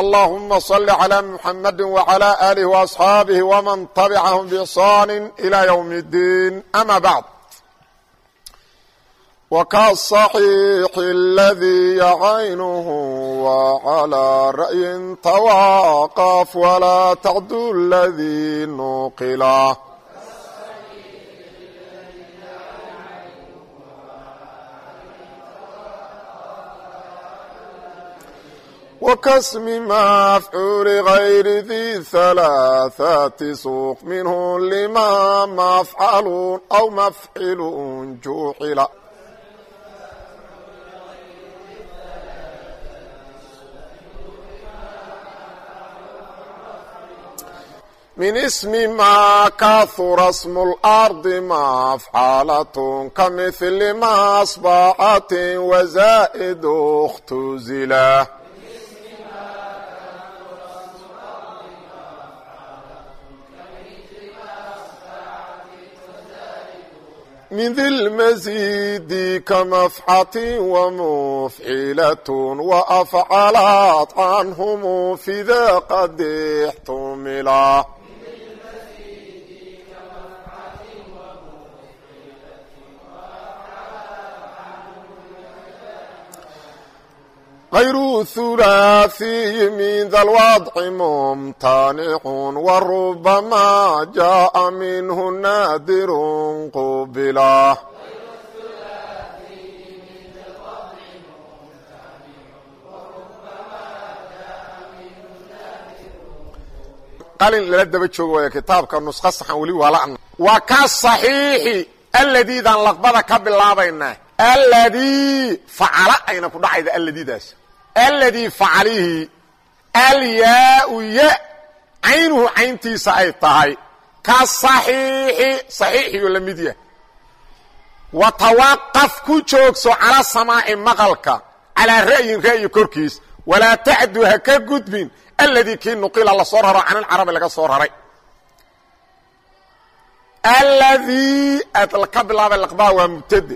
اللهم صل على محمد وعلى آله وأصحاabه ومن تبعهم بإحsان إلى يوم الدين أما بعد وكالصحيح الذي عينه وعلى رأي تواقف ولا تعدو الذي نقلا وكسم مفعول غير ذي ثلاثة سوق منه لما مفعل أو مفعل جوحل من اسم ما كثر اسم الأرض مفعلة كمثل ما أصبحت وزائد اختزلا من mid اlmasidi kamafxati wamufcilaة wafcalaad canhum fida qadex tumila ثلاثي من ذا الوضع ممتنع وربما جاء منه نادر قبلا qalin lala daba joogo waaya kitaabka nuskho saxan weli waa la waa ka صaxiixi aladiidaan laqbada ka bilaabaynaa alladii facala ayna ku dhacayda alladiidaas alladii facalihii alyaau ya caynuhu cayntiisa ay tahay ka saxiixi saxiixiyo la mid yah wa tawaqaf ku joogso cala samaaci maqalka calaa ra'yin ra'yi korkiis. Walaa tacdu ha ka gudbin alladii kii nuqila la soo raro can ilcarabi laga soo raray. Alladii aad ka bilaabay laqbaa waa mubtade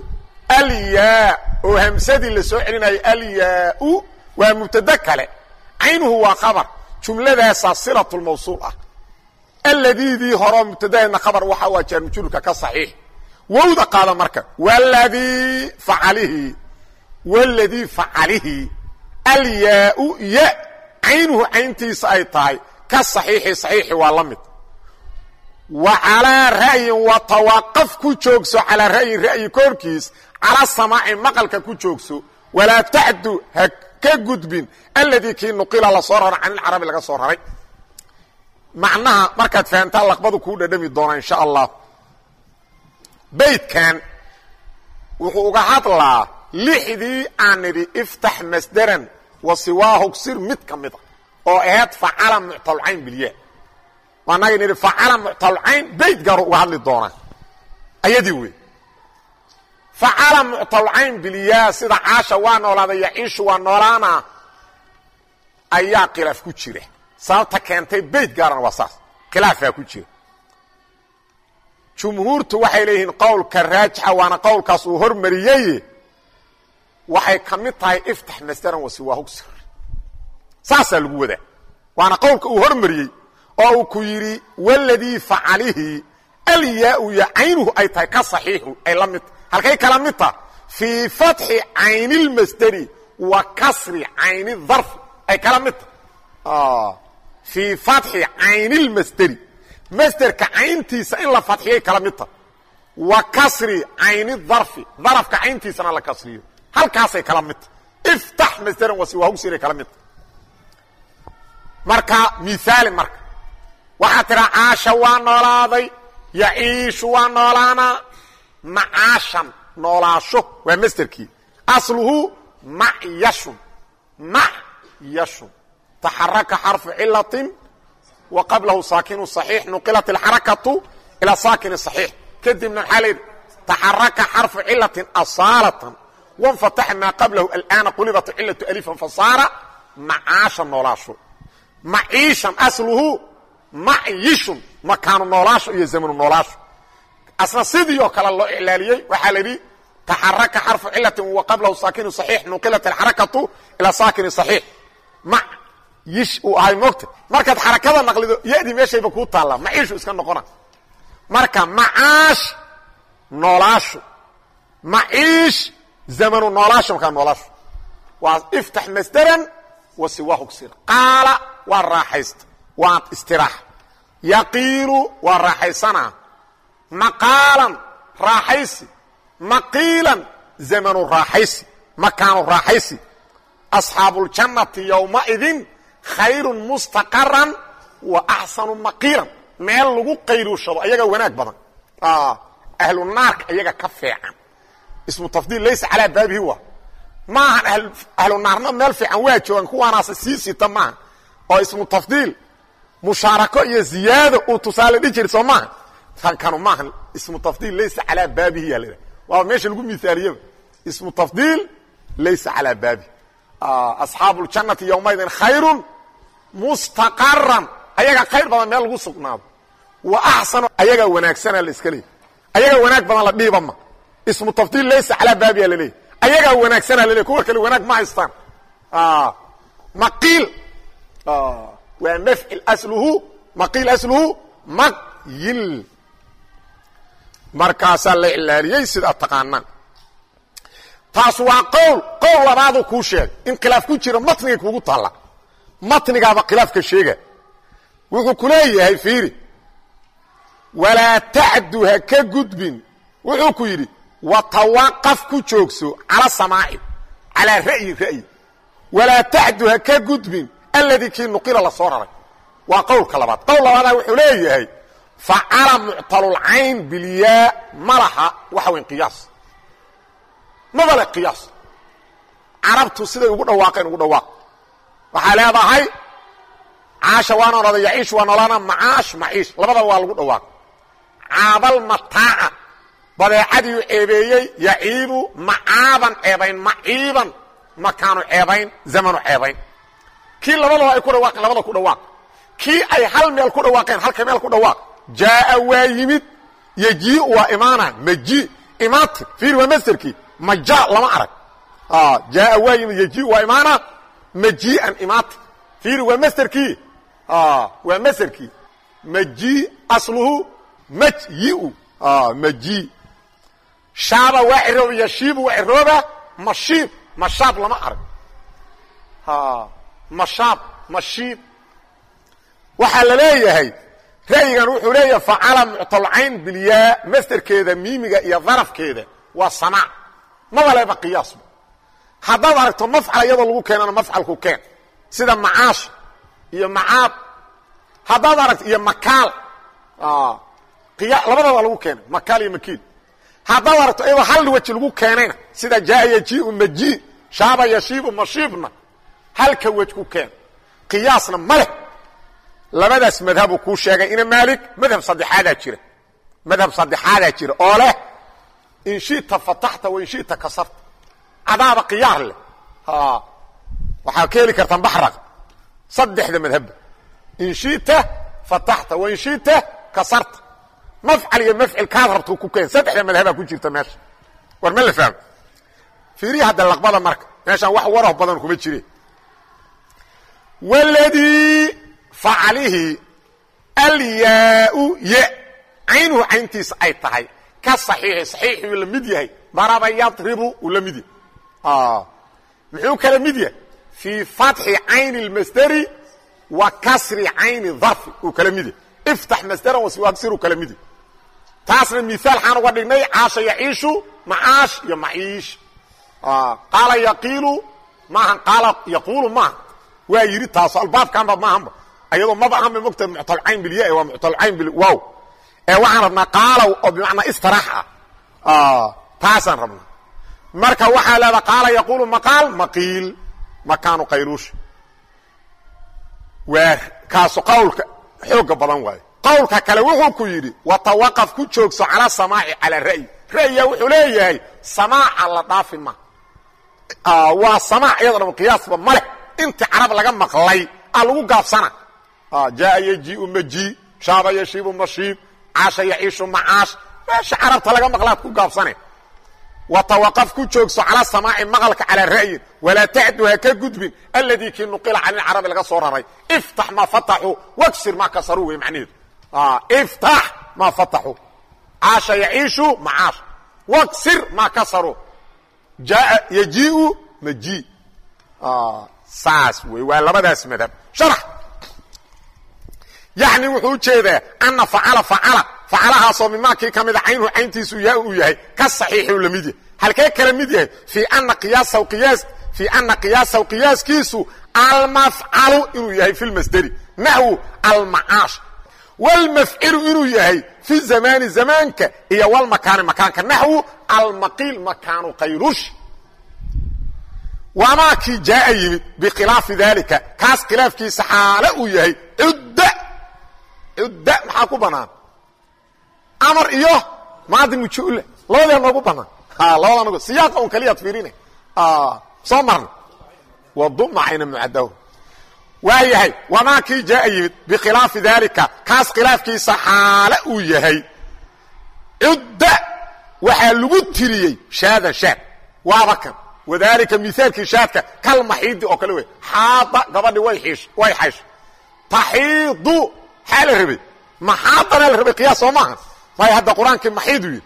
alyaa oo hamsadii la soo celinayo alyaa-u waa mubtade kale. Caynuhu waa khabar. Jumladaasaa silatu lmawsuul ah. Alladiidii horeo mubtadaheedna khabar waxa waa jaarmujulka ka saxiix. Wowda qaada marka waladii facalihii waladii facalihii alyaa-u ya. Caynuhu cayntiisa ay tahay. Ka saxiixi saxiixi waa la mid. Wa calaa ra'yin wa tawaaqaf ku joogso calaa ra'yin ra'yi korkiis calaa samaaci maqalka ku joogso. Walaa tacdu ha ka gudbin alladii kii nuqila la soo raro can ilcarabi laga soo raray. Macnaha markaad fahamtaa laqbadu kuu dhadhami doonaa insha allah. Beydkan wuxuu uga hadlaa lixdii aan nidhi iftax masderan wa siwaahug sir mid ka mid a oo aheyd facala muctalcayn bilya waanaga nidhi facala muctalcayn beyd garu uga hadli doonaa. Ayadii wey facala muctalcayn bilyaa sida caasha waa noolaada yaciishu waa noolaana ayaa khilaaf ku jira sababta keentay beyt gaarana waa saas khilaafaa ku jira jumhuurtu waxay leeyihiin qowlka raajixa waana qowlkaas uu hormariyey waxay ka mid tahay iftax masdaran wasiwaahugsir saasaa lagu wadaa waana qowlka uu hormariyey oo uu ku yidhi waladii facalihii alyaa-u ya caynuhu ay tahay ka saxiixu ay la mid tahay halkay kala mid taha fii fatxi caynilmasderi wa kasri cayni darfi ay kala mid tahay fii fatxi caynilmasderi masderka cayntiisa in la fadxiyay kala mid tahay wa kasri cayni darfi darafka cayntiisana la kasriyo. Halkaasay kala mid tahay iftax masderan wasiwahugsiray kala mid tahay marka miaali marka. Waxaa tiraa caasha waa noolaaday yaciishu waa noolaanaa macaashan noolaasho waa masderkii asluhu macyashun macyashun taxaraka xarfu cilatin wa qablahu saakinu صaxiix nuqilat اlxarakatu ilaa saakin صaxiix kadibna maxaa layidhi taxaraka xarfu cilatin asaalatan wanfataxa maa qablahu alaana qulibat cilatu alifan fasaara macaasha noolaasho maciishan asluhu macyishun makaanu noolaasho iyo zamanu noolaasho asna sidii oo kale loo iclaaliyey waxaa la yidhi taxaraka xarfu cilatin wa qablahu saakinu صaxiix nuqilat alxarakatu ilaa saakini صaxiix ma yish uu ahay moogta markaad xarakada naqlido yadii meeshayba kuu taallaa maciishu iska noqona. Marka macaash noolaasho maciish zamanu noolaasho markaa noolaasho waa iftax masderan wa siwaahu ksir. Qaala waa raaxaysta waa istiraax. Yaqiilu waa raaxaysanaa maqaalan raaxaysi. Maqiilan zamanu raaxaysi. Makaanu raaxaysi. Asxaabuuljannati yowmaidin khayrun mustaqaran wa axsanu maqiilan. Meel lagu qayruushado ayaga wanaag badan. Ahlu naarka ayaga ka fiican. Ismu tafdiil laysa calaa baabihi wa maahan ahlu naarna meel fiican waa joogan kuwaanaasa sii sita maaha oo ismu tafdiil mushaarako iyo ziyaado uu tusaale dhi jiri soo maaha tankanu maaha ismu tafdiil laysa calaa baabihi yaa la waa meesha lagu miaaliyaba ismu tafdiil laysa calaa baabihi. Asxaabu ljannati yowmaidin khayrun mustaqaran ayaga khayr badan meel lagu sugnaado. Wa axsanu ayagaa wanaagsana la iska leeyay ayagaa wanaag badan la dhiiba ma. Ismu tafdiil laysa calaa baabiha laleeyahy ayagaa wanaagsana laleey kuwa kale wanaag ma haystaan. Maqiil. Waa mafcil asluhu maqiil asluhu maqyil markaasaa la ilaaliyey sidaa taqaanaan. Taas waa qowl qowl labaadu kuu sheegay in khilaaf ku jiro matnigay kugu taalla. Matnigaaba khilaafka sheega. Wuxuu ku leeyahay fiiri. Walaa tacdu ha ka gudbin. Wuxuu ku yidhi watawaqaf ku joogso cala samaaci calaa ra'yi ra'yi. Walaa tacdu ha ka gudbin. Alladii kii nuqila la soo raray. Waa qowlka labaad. Qowl labaadaa wuxuu leeyahay facala muctalulcayn bilyaa ma laha waxa weyn qiyaas maba le qiyaas carabtu siday ugu dhawaaqeen ugu dhawaaq waxaa leedahay caasha waa noolada yaciish waa noolana macaash maciish labadaba waa lagu dhawaaq caabal mataaca badeecadiiu ceebeeyey yaciibu macaaban ceebayn maciiban makaanu ceebayn zamanu ceebayn kii labadaba ay ku dhawaaqeen labada ku dhawaaq kii ay hal meel ku dhawaaqeen halka meel ku dhawaaq jaaa waa yimid yejii waa imaana maji imaati fiir waa masderkii maja lama arag jaaa waa yimid yeji waa imaana majii'an imaati fiir waa masderkii waa masderkii maji asluhu majyiu maji shaaba waa cirooba yashiibu waa cirooba mashiib mashaab lama arag mashaab mashiib waxaa la leeyahay ra'yigan wuxuu leeyahay facala muctalcayn bilyaa masderkeeda miimiga iyo darafkeeda waa samaac mabaleeba qiyaasba haddaad aragto mafcal iyadoo lagu keenana mafcalku keen. Sida macaash iyo macaab. Haddaad aragto iyo makaal. Labadaba lagu keenay makaal iyo makiil haddaad aragto iyadoo hal weji lagu keenayna sida jaa yajiiu maji shaaba yashiibu mashiibna halka wej ku keen. Qiyaasna ma leh labadaas madhabuu kuu sheegay ina maalik madhab saddexaadaa jira. Madhab saddexaadaa jira oo leh in shita fataxta wa in shita kasarta. Adaaba khiyaar leh. Waxaa ka heli kartaan baxraq saddexda madhabba in shita fataxta wa in shita kasarta. Mafcal iyo mafcil kaad rabto ku keen. Saddexda madhabaa ku jirta meesha. War ma la fahmo. Fiiriya hadda laqbada marka. Meeshaan wax waraho badan kuma jire wladii facalihi alyaau ye caynuhu cayntiisa ay tahay. Ka saxiixi saxiixuu la mid yahay. Daraba yadribu uu la mid yahay. Muxuu kala mid yahay? Fii fatxi cayni اlmasderi wa kasri cayni darfi uu kala mid yahay. Iftax masderan wasiwagsir uu kala mid yahay. Taasna miaal xaan uga dhignay caasha yaciishu macaash iyo maciish. Qaala yaqiilu maahan qaala yaquulu maaha waa yidhi taaso albaabkanba maahanba ayadoo maba ahanba mogta muctalcayn bilya waa muctalcayn bil wow ee waxaan rabnaa qaalow oo bimacnaa istiraax ah. Taasaan rabnaa. Marka waxaa leedaa qaala yaquulu maqaal maqiil makaanu qayluusha waa kaasu qawlka xooga badan waayo qawlka kale wuxuu ku yidhi watawaqaf ku joogso cala samaaci calaa ra'yi. Ra'yiga wuxuu leeyahay samaaca la dhaafi ma. Waa samaac iyada dham qiyaasba maleh inti carab laga maqlay a lagu gaabsana jaa yajiu maji shaaba yashiibu mashiib caasha yaciishu macaash meesha carabta laga maqlaad ku gaabsane. Watawaqaf ku joogso calaa samaaci maqalka calaa ra'yin walaa tacdu ha ka gudbin alladii kii nuqila can ilcarabi laga soo raray. Iftax maa fataxuu wagsir maa kasaruu wey macnaheedu iftax maa fataxuu caasha yaciishu macaash wagsir maa kasaruu jaa yajiu maji saas wey waa labadaas madhab. Sharax yani wuxuu u jeedaa ana facala facala facalahaasoo mimaakii ka mida caynuhu cayntiisu yaa uu yahay. Ka saxiixi u la mid yahay. Halkee kala mid yahay? Fii ana qiyaasahu qiyaas fii ana qiyaasahu qiyaaskiisu almafcalu inuu yahay fi lmasderi naxwu almacaash wlmafcilu inuu yahay fi zamaani zamaanka iyo wlmakaani makaanka. Naxwu almaqiil makaanu qayrush wamaa kii jaaa yimid bikhilaafi dalika kaas khilaafkiisa xaale uu yahay cudda maxaa ku banaan? Amar iyo maadi mujula labadee noogu banaan. Labada nog siyaaqa un kaliyaad fiirina soo marna. Wadumacayna mucadaw waa yahay wamaa kii jaaa yimid bikhilaafi dalika kaas khilaafkiisa xaale uu yahay. Cudda waxaa lagu tiriyey shaadan shaad. Waaba kan wadalika miaalkii shaadka. Kalmaxiidi oo kale wey xaada gabadhi way xaysho taxiidu xaa la rabay maxaadana la rabay qiyaas soo maaha. Waayo hadda qur'aankii maxiidu yidhi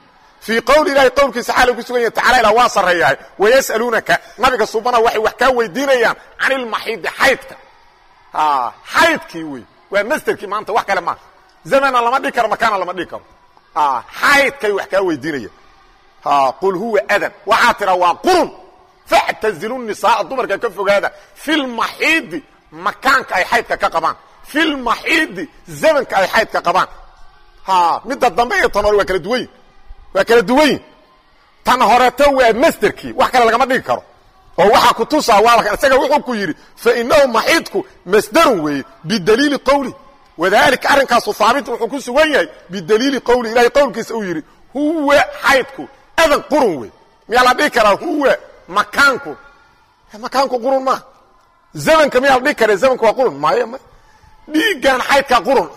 fii qowli ilahi qowlkiisa xaala ku sugan yahay tacala ilaa waa sarreeyahay wayas'aluunaka nabiga subana waxay wax kaa weydiinayaan can ilmaxiidi xaydka. Xaydkii wey waa masderkii maanta wax kale maaha. Zamana lama dhigi karo makaana lama dhigi karo. Xaydkay wax kaa weydiinayaan. Qul huwa adan waxaa tira waa qurun factazilu nisaaa dumarka ka fogaada fi lmaxiidi makaanka ay xaydka ka qabaan fi lmaxiidi zamanka ay xaydka qabaan midda dambe iyo tan hore waa kala duwanyin waa kala duwanyin tan horeto waa masderkii wax kale lagama dhigi karo oo waxaa ku tusaa waaba isaga wuxuu ku yidhi fainahu maxiidku masdarun weeye bidaliili qowli wadalika arrinkaasu haabit wuxuu ku sugan yahay bidaliili qowli ilahay qowlkiisa uu yidhi huwa xaydku adan qurun wey miyaa la dhigi karaa huwa makaanku makaanku qurun maaha zamanka miyaa la dhigi kara zamanka waa qurun maya may dhiiggan xaydkaa qurun.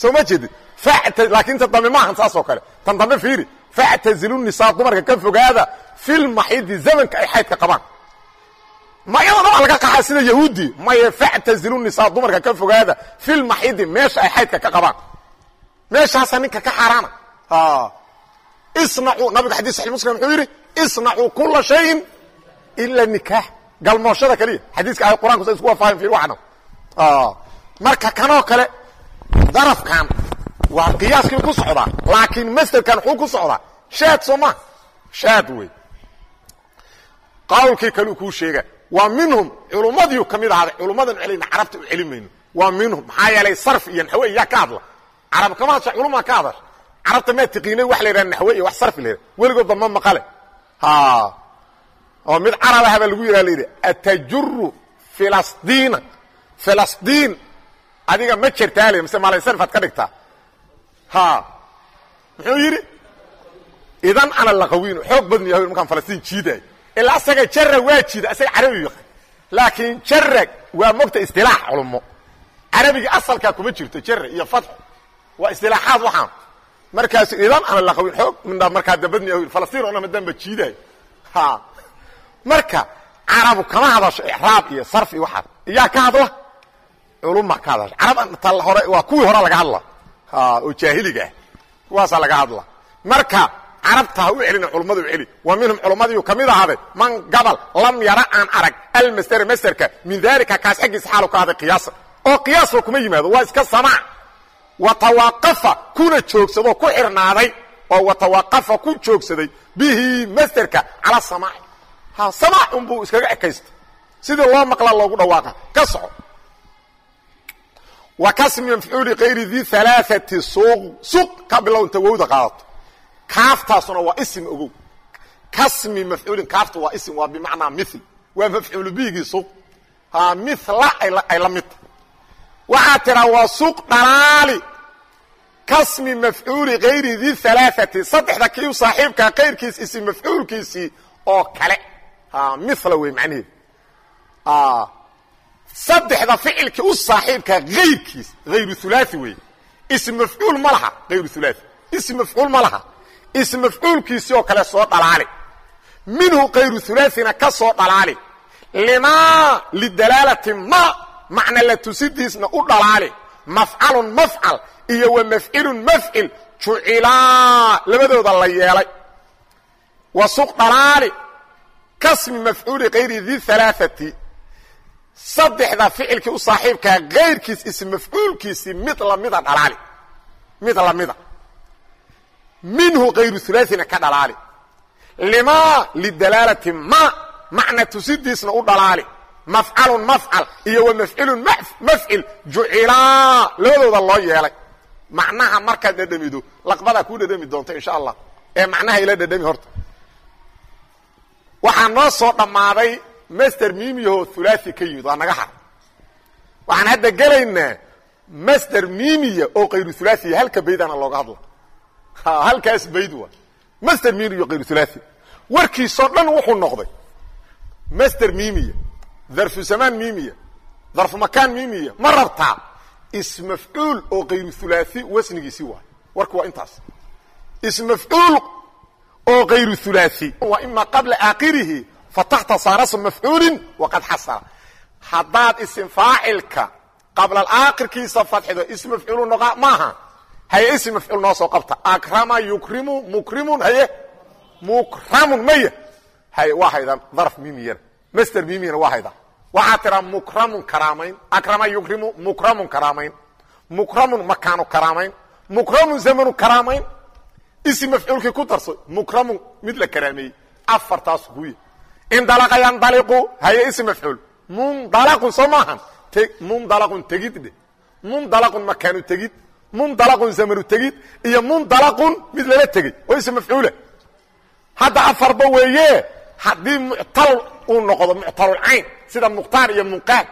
Soo ma jeedid laakiin ta dambe maahan saas oo kale. Tan dambe fiiri. Factazilu nisaa dumarka ka fogaada filmaxiidi zamanka ay xaydka qabaan. Mayadana waa laga qaxaa sida yahuudi. Maye factazilu nisaa dumarka ka fogaada filmaxiidi meesha ay xaydka ka qabaan. Meeshaasaa ninka ka xaaraana. Isnacuu nabiga xadis saxi muslim wuxuu yidhi isnacuu kula shayin ila nikaax galmooshada keliya. Xadiiska ay qur'anku sa isku waafaqeen fi waxna marka kanoo kale darafkan waa qiyaaskii ku socdaa laakiin masderkan xuu ku socdaa shaad soo maa shaad wey. Qawlkii kaleu kuu sheega waa minhum culummadii ka mid ahaaday culummadan celina carabta u celin mayno. Waa minhum maxaa yeelay sarf iyo naxwe yaa ka hadla. Carab kama hadasha culumaa ka hadasha carabta maa tiqiinay wax la yidhaha naxwe iyo wax sarfi la yidhaha weligoodba ma maqale. Oo mid carab aha baa lagu yidhaha la yidhi atajuru filasdiina filasdiin adiga ma jertaale mise maalaysarfaad ka dhigtaa ha. Muxuu yidhi? Idan ana laqawiino xoog badnu yahay markaan falastiin jiidaayo ilaa asaga jarag waa jiida asaga carabi yaqaan. Laakiin jarag waa mogta istilaax culummo. Carabiga asalkaa kuma jirto jara iyo fatxu waa istilaaxaad waxaan. Markaasu idan ana laqawiin xoog mindha markaa dabadnu yahay falastiin oo dhan madanba jiidaayo ha. Marka carabu kama hadasho icraab iyo sarf iyo waxaas iyaa ka hadla culuma ka hadasha carab tal hore waa kuwii hore laga hadla. Oo jaahiliga ah. Kuwaasaa laga hadla. Marka carabta ha u celina culummada u celi wa minhum culummadiiu ka mid ahaaday man gabal lam yara aan arag almasdera masderka min dalika kaas xaggiisa xaalu ka ahday qiyaasa oo qiyaasoo kuma yimaado waa iska samaac watawaqafa kuna joogsadoo ku xirnaaday. Oo watawaqafa ku joogsaday bihi masderka cala samaaci ha samaac unbuu iskaga ekaysta. Sidii loo maqlaa loogu dhawaaqa ka soco wa kasmi mafcuuli kayri di alaaati suuq suq ka bilow inta wowda qaadato kaaftaasuna waa ism ogow kasmi mafcuulin kaafta waa ism waa bimacnaa mil waa mafcuulu bihigii suq ha mila ay la midta waxaa tiraa waa suuq dhalaali kasmi mafcuuli kayri di alaaati saddexda kii u saaxiibkaa kayrkiis isi mafcuulkiisii oo kale mila wey macnaheedu saddexda ficilkii u saaxiibkaa ayrkiis ayru ulaai wey ism mafcuul ma laha ayru ulaai ism mafcuul ma laha. Ism mafcuulkiisii oo kale soo dhalaali. Minhu kayru ulaaina ka soo dhalaali. Limaa lidalaalati ma macna la tusidiisna u dhalaali. Mafcalun mafcal iyo wa mafcilun mafcil jucilaa labadooda la yeelay. Wa suq dhalaali. Kasmi mafcuuli kayri di alaaati saddexda ficilkii u saaxiibkaa kayrkiis ism mafcuulkiisii mid lamida dhalaali. Mid lamida minhu kayru ulaaina ka dhalaali. Limaa lidalaalati ma macna tusidiisna u dhalaali. Mafcalun mafcal iyo wa mafcilun mafcil jucilaa labadooda loo yeelay. Macnaha markaad dhadhamido laqbadaa kuu dhadhami doonta insha allah. Ee macnaha ila dhadhami horta. Waxaa noo soo dhammaaday master mimiyaho hulaai ka yimid waa naga har waxaan hadda gelaynaa master mimiya oo kayru hulaaiya halka baydana looga hadla. Halkaas bayd waa. Master mimiya kayru hulaai warkiisoo dhan wuxuu noqday master mimiya darfu zamaan mimiya darfu makaan mimiya ma rabtaa ismafcuul oo kayru hulaai wasnigiisii waay warku waa intaas. Ismafcuul oo kayru hulaai wa ima qabla aakhirihi fataxta saarasa mafcuulin waqad xasala haddaad isim faacilka qabla aakhirkiisa fadxido ism mafcuulu noqa maaha haye ism mafcuul noo soo qabta akrama yukrimu mukrimun haye mukramun maya haye waa haydan darf mimiyana master mimiyana waa hayda waxaa tiraa mukramun karaamayn akrama yukrimu mukramun karaamayn mukramun makaanu karaamayn mukramun zamanu karaamayn ism mafcuulkii ku darso mukramun mid la karaameeyey afartaas kuya indalaqa yandaliqu haye ism mafcuul mundalaqun soo maahan mundalaqun tegid dhe mundalaqun makaanu tegid mundalaqun zamanu tegid iyo mundalaqun mid lala tegey oo ism mafcuula hadda afarba weeye haddii muctal uu noqdo muctalulcayn sida mukhtaar iyo munqaad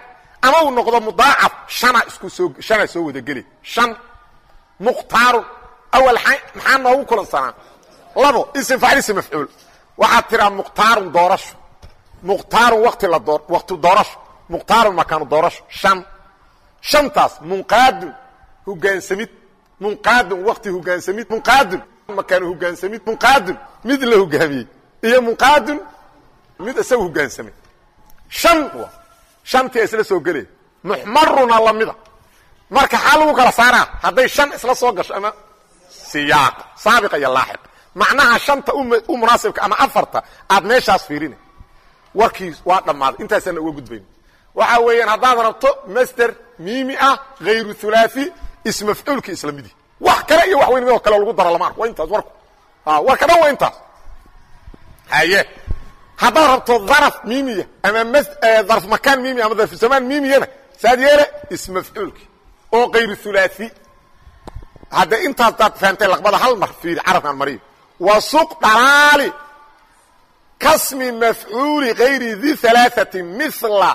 ama uu noqdo mudaacaf shana isku soo shana soo wadageli shan mukhtaarun awal maxaa noogu kulansanaa labo ism faacil ism mafcuul waxaad tiraa mukhtaarun doorasho mukhtaarun wati wakti doorasho mukhtaarun makaanu doorasho shan. Shantaas munqaadun hogaansamid munqaadun wakti hogaansamid munqaadun makaanu hogaansamid munqaadun mid la hogaamiyey iyo munqaadun mid isaga hogaansamay shan wa. Shantii isla soo gelaya muxmaruna lamida marka xaa lagu kala saaraa. Hadday shan isla soo gasho ama siyaaq saabiqa iyo laaxiq macnaha shanta u munaasibka ama afarta aad meeshaas fiirina warkii waa dhammaaday. Intaasaana uga gudbayn waxa weeyaan haddaad rabto master mimi ah hayru hulaai ismafcuulki isla midi. Wax kale iyo wax weyn midoo kale lagu daro lama arko. Waa intaas warku. Warka dhan waa intaas. Haye haddaad rabto daraf mimiya ama darf makaan mimiya ama darfu zamaan mimiyana saad yeele ismafcuulki oo kayru hulaai hadda intaas daad fahamtay laqbada hal mar fiiri carabkan mariyo wa suq dhalaali kasmi mafcuuli hayri di alaaati mila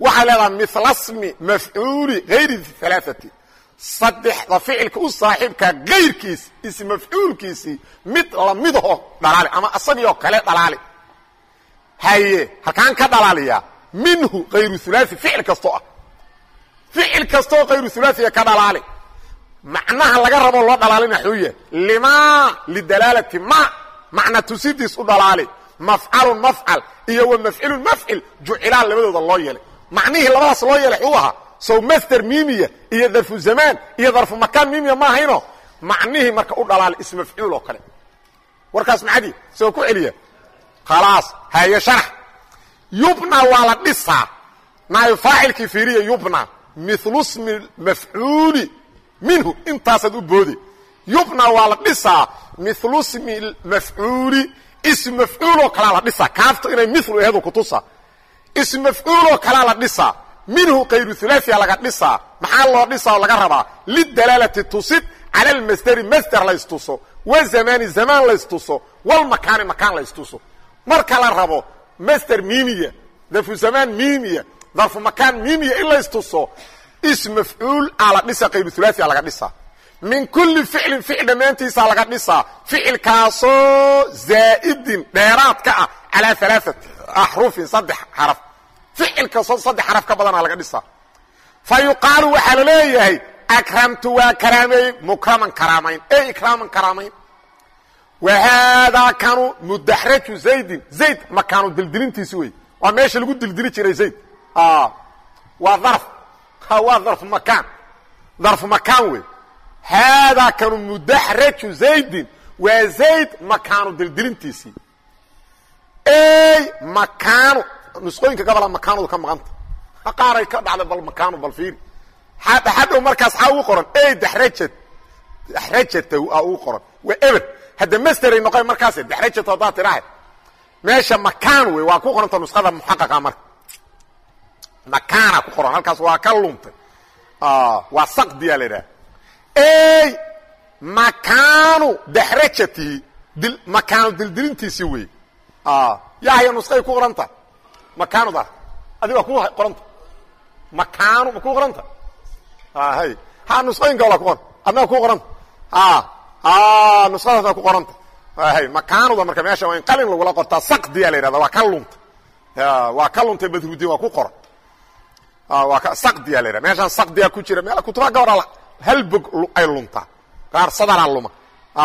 waxaa leedaha mila smi mafcuuli hayri di alaaati saddexda ficilka u saaxiibkaa kayrkiis is mafcuulkiisii mid lamidaho dhalaali ama isagiioo kale dhalaali. Haye halkaan ka dhalaaliyaa minhu kayru hulaai ficil kastoo ah. Ficil kastooo kayru hulaaiya ka dhalaali. Macnaha laga rabo loo dhalaalina xuuya limaa lidalaalati ma macna tusidiis u dhalaali mafcalun mafcal iyo wa mafcilun mafcil jucilaan labadooda loo yeelay. Macnihii labadaas loo yeelay xuu ahaa sow master mimiya iyo darfu zamaan iyo darfu makaan mimiya ma ahayno. Macnihii marka u dhalaali ismafcuul oo kale. Warkaas maxadii soo ku celiya. Khalaas haye sharax. Yubna waa la dhisaa. Naayo faacilkii fiiriya yubna milu smi mafcuuli minhu intaasaad u boode yubna waa la dhisaa milu smi mafcuuli ism mafcuuloo kalaa la dhisaa? Kaafta inay milu aheedu kutusa ism mafcuuloo kalaa la dhisaa? Minhu kayru hulaaثia laga dhisaa? Maxaa loo dhisaa oo laga rabaa? Lidalaalati tusid cala almasderi masder laystuso wa zamaani zamaan laystuso walmakaani makaan laystuso marka la rabo masder mimiya darfu zamaan mimiya darfu makaan mimiya in laystuso ism mafcuul aa la dhisa kayru hulaaثia laga dhisaa min kulli ficlin ficil dhammaantiisa laga dhisaa ficilkaasoo zaa'idin dheeraad ka ah calaa alaaati axrufin saddex xaraf. Ficil kastoo saddex xaraf ka badana laga dhisaa. Fa yuqaalu waxaa la leeyahay akramtu waa karaameeyey mukraman karaamayn. Ey ikraaman karaamayn wa haadaa kanu mudaxraju zaydin. Zayd makaanu dildilintiisi wey waa meesha lagu dildili jiray zayd. Waa darf. Waa darfu makaan. Darfu makaan wey haadaa kanu mudaxraju zaydin waa zayd makaanu dildilintiisii makaanu nusqooyinka gabola makaanoodu ka maqanta qaaray ka dhacday bal makaanu bal fiiri hadhow markaas xaa ugu qoran ey daxrajat daxrajatahu aa ugu qoran waa eber hadda masteray noqon markaas daxrajat haddaa tidhaha meesha makaan wey waa ku qoranta nusqada muxaqaqa marka makaana ku qoran halkaas waa ka luntay waa saqdiyaa la idhaha makaanu daxrajatihi makaanu dildilintiisii wey yahya nusqay ku qoranta. Makaanuda adi waa ku qoranta. Makaanu ma ku qoranta? Hay ha nusqooyinka wala ku qoran. Adnaga ku qoranta. Nusqadaasa ku qoranta. Hay makaanuda marka meesha waa in qalin lagula qortaa saqdiyaa la yidhahda waa ka lunta waa ka luntay badrudin waa ku qoran waa saqdiyaa la yidhahda meeshaan saqdiyaa ku jira meel kutuba gabadha hal bog ay luntaa qaar sadanaa luma.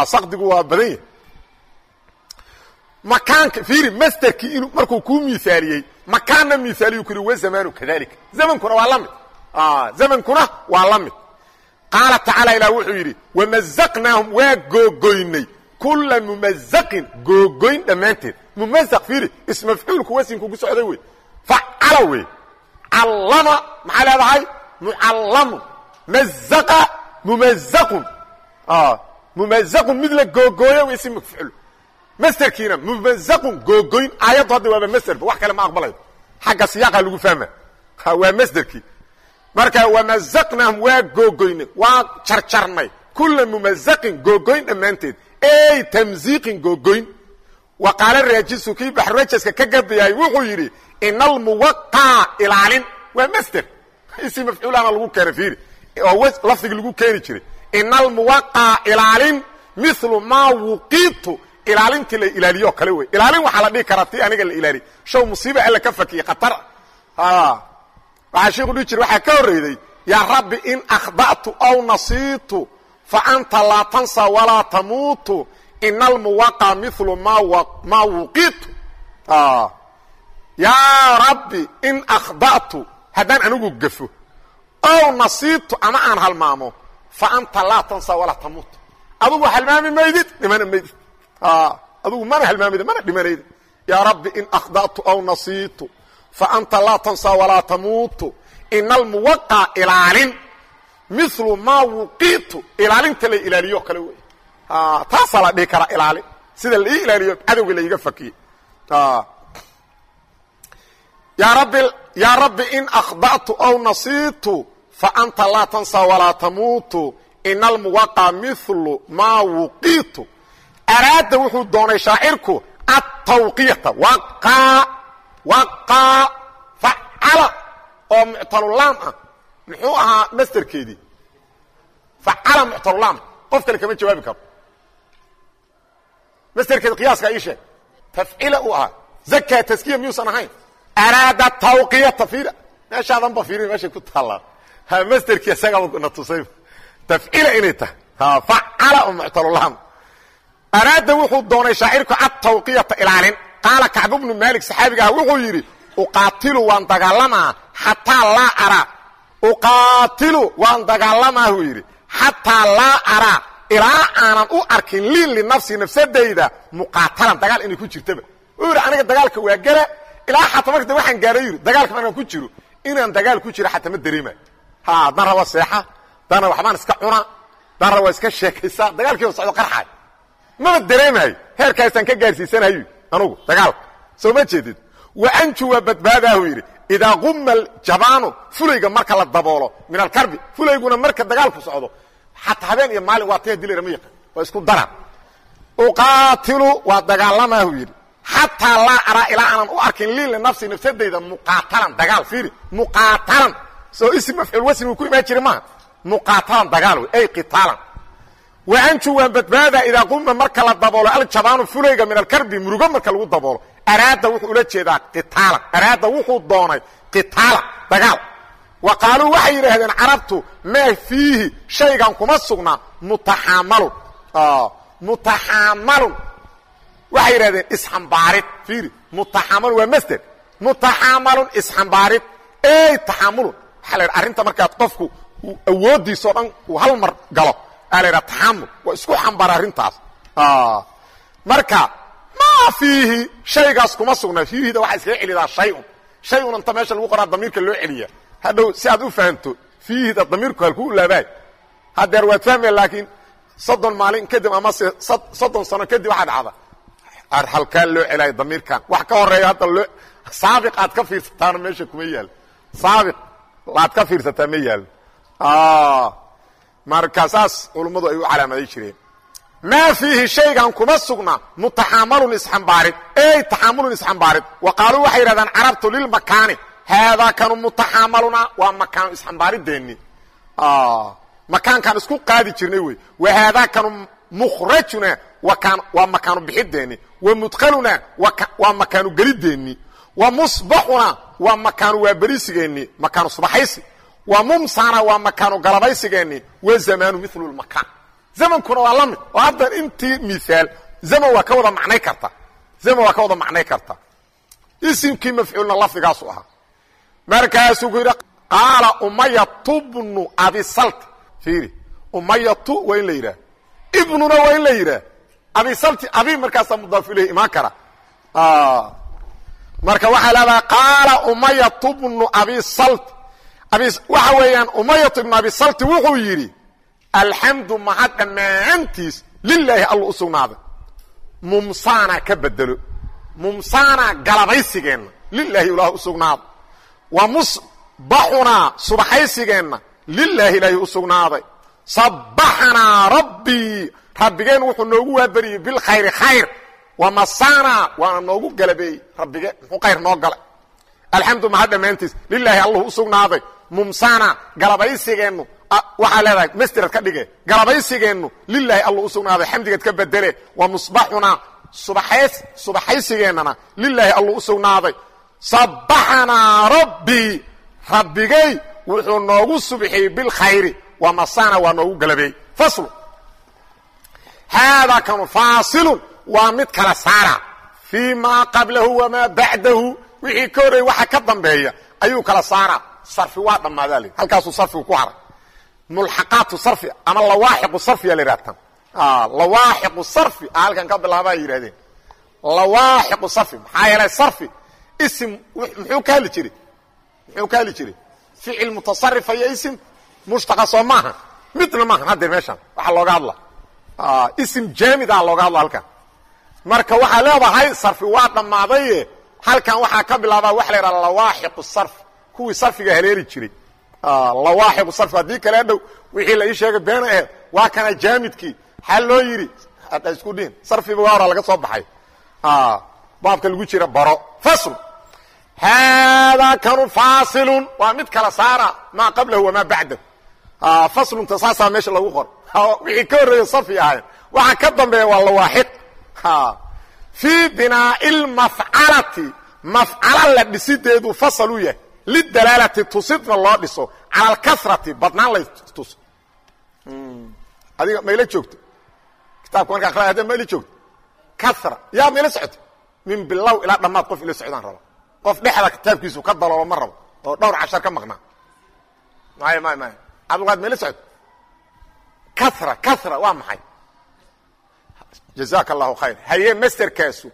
Saqdigu waa badan yahay makaanka fiiri masterkii inuu markuu kuu miaaliyey makaanna miaaliyu ku yidhi wa zamanu kadalika zamankuna waa la mid. Zamankuna waa la mid. Qaala tacaala ilah wuxuu yidhi wamazaqnaahum waa googoynay. Kula mumazaqin googoyn dhammaanteed. Mumazaq fiiri ismafcuulku wasinka ku socday wey. Facala wey. Callama maxaa leedahay mucallamu mazaqa mumazaqun mumazaqun mid la googooyo si mafcuul masterkiina mumazaqun googoyn aayaddu hadda waaba masterba wax kale ma aqbalayo xagga siyaaqa lagu fahma waa masterkii marka wamazaqnaahum waa googoynay waa jarjarnay kula mumazaqin googoyn dhammaanteed ey tamziiqin googoyn wa qaala raajisu kii baxrajaska ka gabayahay wuxuu yidhi ina almuwaqaa ilaalin waa master isi mafcuulana lagu keena fiiri oo lafdigi lagu keeni jiray. Ina almuwaqaa ilaalin milu maa wuqitu ilaalintii la ilaaliyo kale wey ilaalin waxaa la dhihi karaa tii aniga la ilaaliy show musiiba alla ka fakiyey khatar. Waxaa sheikhu dhihi jira waxaa ka horreyday yaa rabbi in akhda'tu aw nasiitu fa anta laa tansa walaa tamuutu. Ina almuwaqa milu maa wuqitu yaa rabbi in akhda'tu. Haddaan anigu gafo ow nasiitu ama aan halmaamo fa anta laa tansa walaa tamuutu adugu halmaami maydid dhimana maydid. Adugu mana halmaamid mana dhimanaydi yaa rabbi in akhda'tu aw nasiitu fa anta laa tansa walaa tamuutu ina almuwaqa ilaalin. Milu maa wuqitu ilaalinta la ilaaliyo kale wey taasaa la dhihi karaa ilaalin sida la ii ilaaliyo cadowga laiga fakiyey yaa rabbi in akhda'tu aw nasiitu fa anta laa tansa walaa tamuutu ina almuwaqa milu maa wuqitu. Araada wuxuu doonay shaacirku atawqiyata waqaa facala oo muctalulaam ah. Muxuu ahaa masterkeedii facala muctalulaam qof kale kama jawaabi karo. Masterkeedi qiyaaska ii sheeg tafcila uu ahaa. Zaka taskiya miyuusan ahayn. Araada tawqiyata meeshaadan ba fiirin meeshay ku taallaa ha masterkii isagaba na tusay tafcila inay tahay. Ha facala oo muctalulaam araada wuxuu doonay shaacirku atawqiyata ilaalin. Qaala kacbu bnu maalik saxaabigaah wuxuu yidhi uqaatilu waan dagaalamaa xataa laa araa. Uqaatilu waan dagaalamaa huu yidhi xataa laa araa. Ilaa aanan u arkin liin linafsi nafsadayda muqaatalan dagaal inay ku jirtaba. Uu yidhi aniga dagaalka waa gala. Ilaa xataa markada waxaan gaara yidhi dagaalka markaan ku jiro inaan dagaal ku jiro xataa ma dareemayo dan raba seexa. Dana waxbaan iska cunaa dan raba iska sheekaysaa dagaalkiiba socdo qarxaay maba dareemayo heerkaasaan ka gaarsiisanayo anugu dagaalka soo ma jeedid wa anju waa badbaadaahu yidhi idaa quma aljabaanu fulayga marka la daboolo min alkarbi fulayguna marka dagaalku socdo xataa habeen iyo maalin waa taya dilera ma yaqaan. Waa isku daran uqaatilu waa dagaalamaahu yidhi xataa laa araa ilaa aanan u arkin liin linafsi nafsadayda muqaatalan. Dagaal fiiri. Muqaatalan soo ism mafcuul wasni uu ku imaan jira maaha muqaatalan dagaal wey ay qitaalan. Wa anju waan badbaada idaa quma marka la daboolo aljabaanu fulayga min alkarbi murugo marka lagu daboolo. Araada wuxuu ula jeedaa qitaalan. Araada wuxuu doonay qitaala dagaal. Wa qaaluu waxay yidhaahdeen carabtu maa fiihi shaygan kuma sugnaa mutaxaamalun mutaxaamalun waxay yidhahdeen isxambaarid. Fiiri mutaxaamalun waa masder mutaxaamalun isxambaarid. Ey taxaamulun waxaa la yidha arrinta markaad qofku awooddiisao dhan uu hal mar galo. Aa la yidhaha taxamul waa isku xambara arrintaas. Marka maa fiihi shaygaas kuma sugnaa fiihida waxaa iskaga celidaa shayun. Shayun inta meesha lagu qoraa damiirka loo celiya hadhow si aad u fahamto fiihida damiirku halkuu laabaay hadeer waad fahmaya laakiin soddon maalin kadib ama se soddon sano kadib waxaa dhacda. Halkaa loo celaayo damiirkan wax ka horreeya hadda loo saabiq aad ka fiirsataana meesha kuma yaalo saabiq aad ka fiirsataa ma yaalo marka saas culummadu ay u calaamaday jireen. Maa fiihi shaygan kuma sugna mutaxaamalun isxambaarid ey taxaamulun isxambaarid wa qaaluu waxay yidhahdaan carabtu lilmakaani haadaa kanu mutaxaamaluna waa makaanu isxambaarideenni makaankaan isku qaadi jirnay wey. Wa haadaa kanu mukhrajuna waa makaanu bixideenni wa mudkaluna waa makaanu gelideenni wa musbaxuna waa makaanu waaberisigeeni makaanu subaxaysi. Wa mumsana waa makaanu galabaysigeenni wa zamaanu milu lmakaan zamankuna waa la mid. Oo hadda intii miaal zaman waa ka wada macnay karta. Zaman waa ka wada macnay karta. Isimkii mafcuulna lafdigaasu ahaa. Markaasuu ku yidhi qaala umayatu bnu abisalt fiiri umayatu waa in la yidhaah. Ibnuna waa in la yidhaah. Abisalti abi markaasaa mudaaf ilayhi imaan kara marka waxaa leedaha qaala umayatu bnu abisalt waxa weeyaan umayatu ibnu abisalti wuxuu yidhi alxamdu mahad dhammaantiis lilaahi alla u sugnaaday mumsaana ka bedelo mumsaana galabaysigeenna lilaahi ilaah u wa musbaxunaa subaxaysigeenna lilaahi ilaahi u sugnaaday sabbaxanaa rabbii. Rabbigeen wuxuu noogu waabariyey bilkhayri khayr wamasaana waana noogu galabeeyey. Rabbige muxuu khayr noo galay. Alxamdu mahad dhammaantiis. Lilaahi allahu u sugnaaday. Mumsaana galabaysigeennu. Waxaa leedahay masderad ka dhige galabaysigeennu. Lilaahi alla u xamdigeed ka bedele wa musbaxunaa subaxays subaxaysigeennana. Lilaahi alla u sugnaaday. Sabbaxanaa rabbii rabbigay wuxuu noogu subxiyey bilkhayri wa masana waa noogu galabeeyey. Faslu. Haadaa kanu faasilun waa mid kala saara. Fii maa qablahu wamaa bacdahu wixii ka horreeyey waxa ka dambeeya ayuu kala saara. Sarfi waa dhammaadaa l halkaasuu sarfigu ku haray. Mulxaqaatu sarfi ama lawaaxiqu sarfiya la yidhahtan lawaaxiqu sarfi. A halkan ka bilaabaa yidhahdeen lawaaxiqu sarfi. Maxaa yeelay sarfi isim muxuu ka hadli jiray? Muxuu ka hadli jiray? Ficil mutasarifa iyo isim mushtaqa soo maaha. Midna maaha. Haddeer meeshaan waxaa looga hadla isim jaamidaa looga hadla halkan marka waxaa leedahay sarfi waa dhammaadaye halkan waxaa ka bilaabaa waxa la yidhaha lawaaxiqu sarfi kuwii sarfiga haleeri jiray. Lawaaxiqu sarfi haddii kale dhow wixii la ii sheegay beena aheed waa kana jaamidkii. Xal loo yidhi isku dhihin sarfiba waa hora laga soo baxay. Baabka lagu jira baro. Fasl haadaa kanu faasilun. Waa mid kala saara maa qablahu wamaa bacdahu. Faslunta saasaa meesha lagu qor. Wixii ka horreeya sarfi ahayn. Waxa ka dambeeya waa lawaaxiq fii binaa'i lmafcalati mafcala la dhisideedu fasal u yahay. Lidalaalati tusidna loo dhiso cala alkasrati badnaan lay tuso adiga mayla joogto? Kitaabka marka akhraya hadda mayla joogto? Kasra. Yaa mayla socoto min bilow ilaa dhammaad qof ila socdaan raba qof dhexda kitaabkiisu ka daloolo ma rabo. Oo dhowr cashar ka maqnaa. Maya maya maya cabdulqaad mayla socoto kasra kasra waa maxay jazaaka allahu khayr. Haye masterkaasu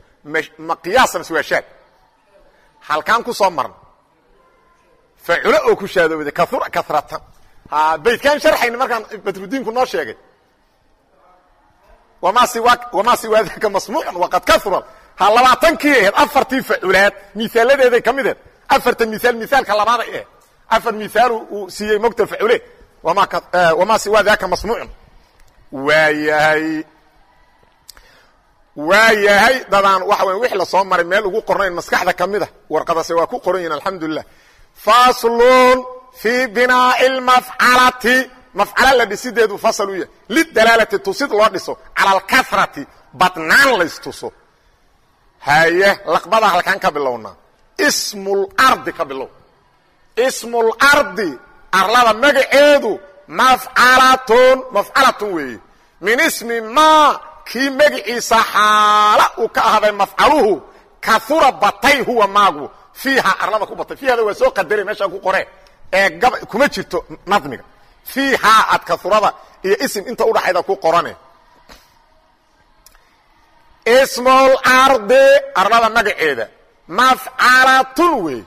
ma qiyaasa mase waa shaad halkaan ku soo marna faculo oo ku shaadooday karatan baydkaan sharxayni markaan badrudiinku noo sheegay. Wamaa siwa wamaa siwaa daka masmuucan waqad kaura ha labaatankii aheyd afartii faculaad miaaladeeday ka mid ahed afarta miaal miaalka labaaday aheyd afar miaal uu siiyey mogta facule wamaa siwaa daka masmuucan. Waa yahay waa yahay dadaan waxa weya wix la soo maray meel ugu qornayn maskaxda ka mid a warqadase waa ku qoran yihiin alxamdulilah faslun fii binaa'i lmafcalati mafcala la dhisideedu fasal u yahay. Lidalaalati tusid loo dhiso. Cala alkarati badnaan laystuso haye laqbada halkaan ka bilownaa ismulardi ka bilow. Ismulardi arlada magaceedu mafcalatun mafcalatun weeye min ismi maa kii magiciisa xaala uu ka ahaaday mafcaluhu kaura batay huwa maagu. Fiiha arlada ku batay. Fiihada waa soo qadare meeshaan ku qore ee kuma jirto nadmiga. Fiihaa aad kaurada iyo ism inta udhaxayda ku qorane. Ismulardi arlada magaceeda. Mafcalatun wey.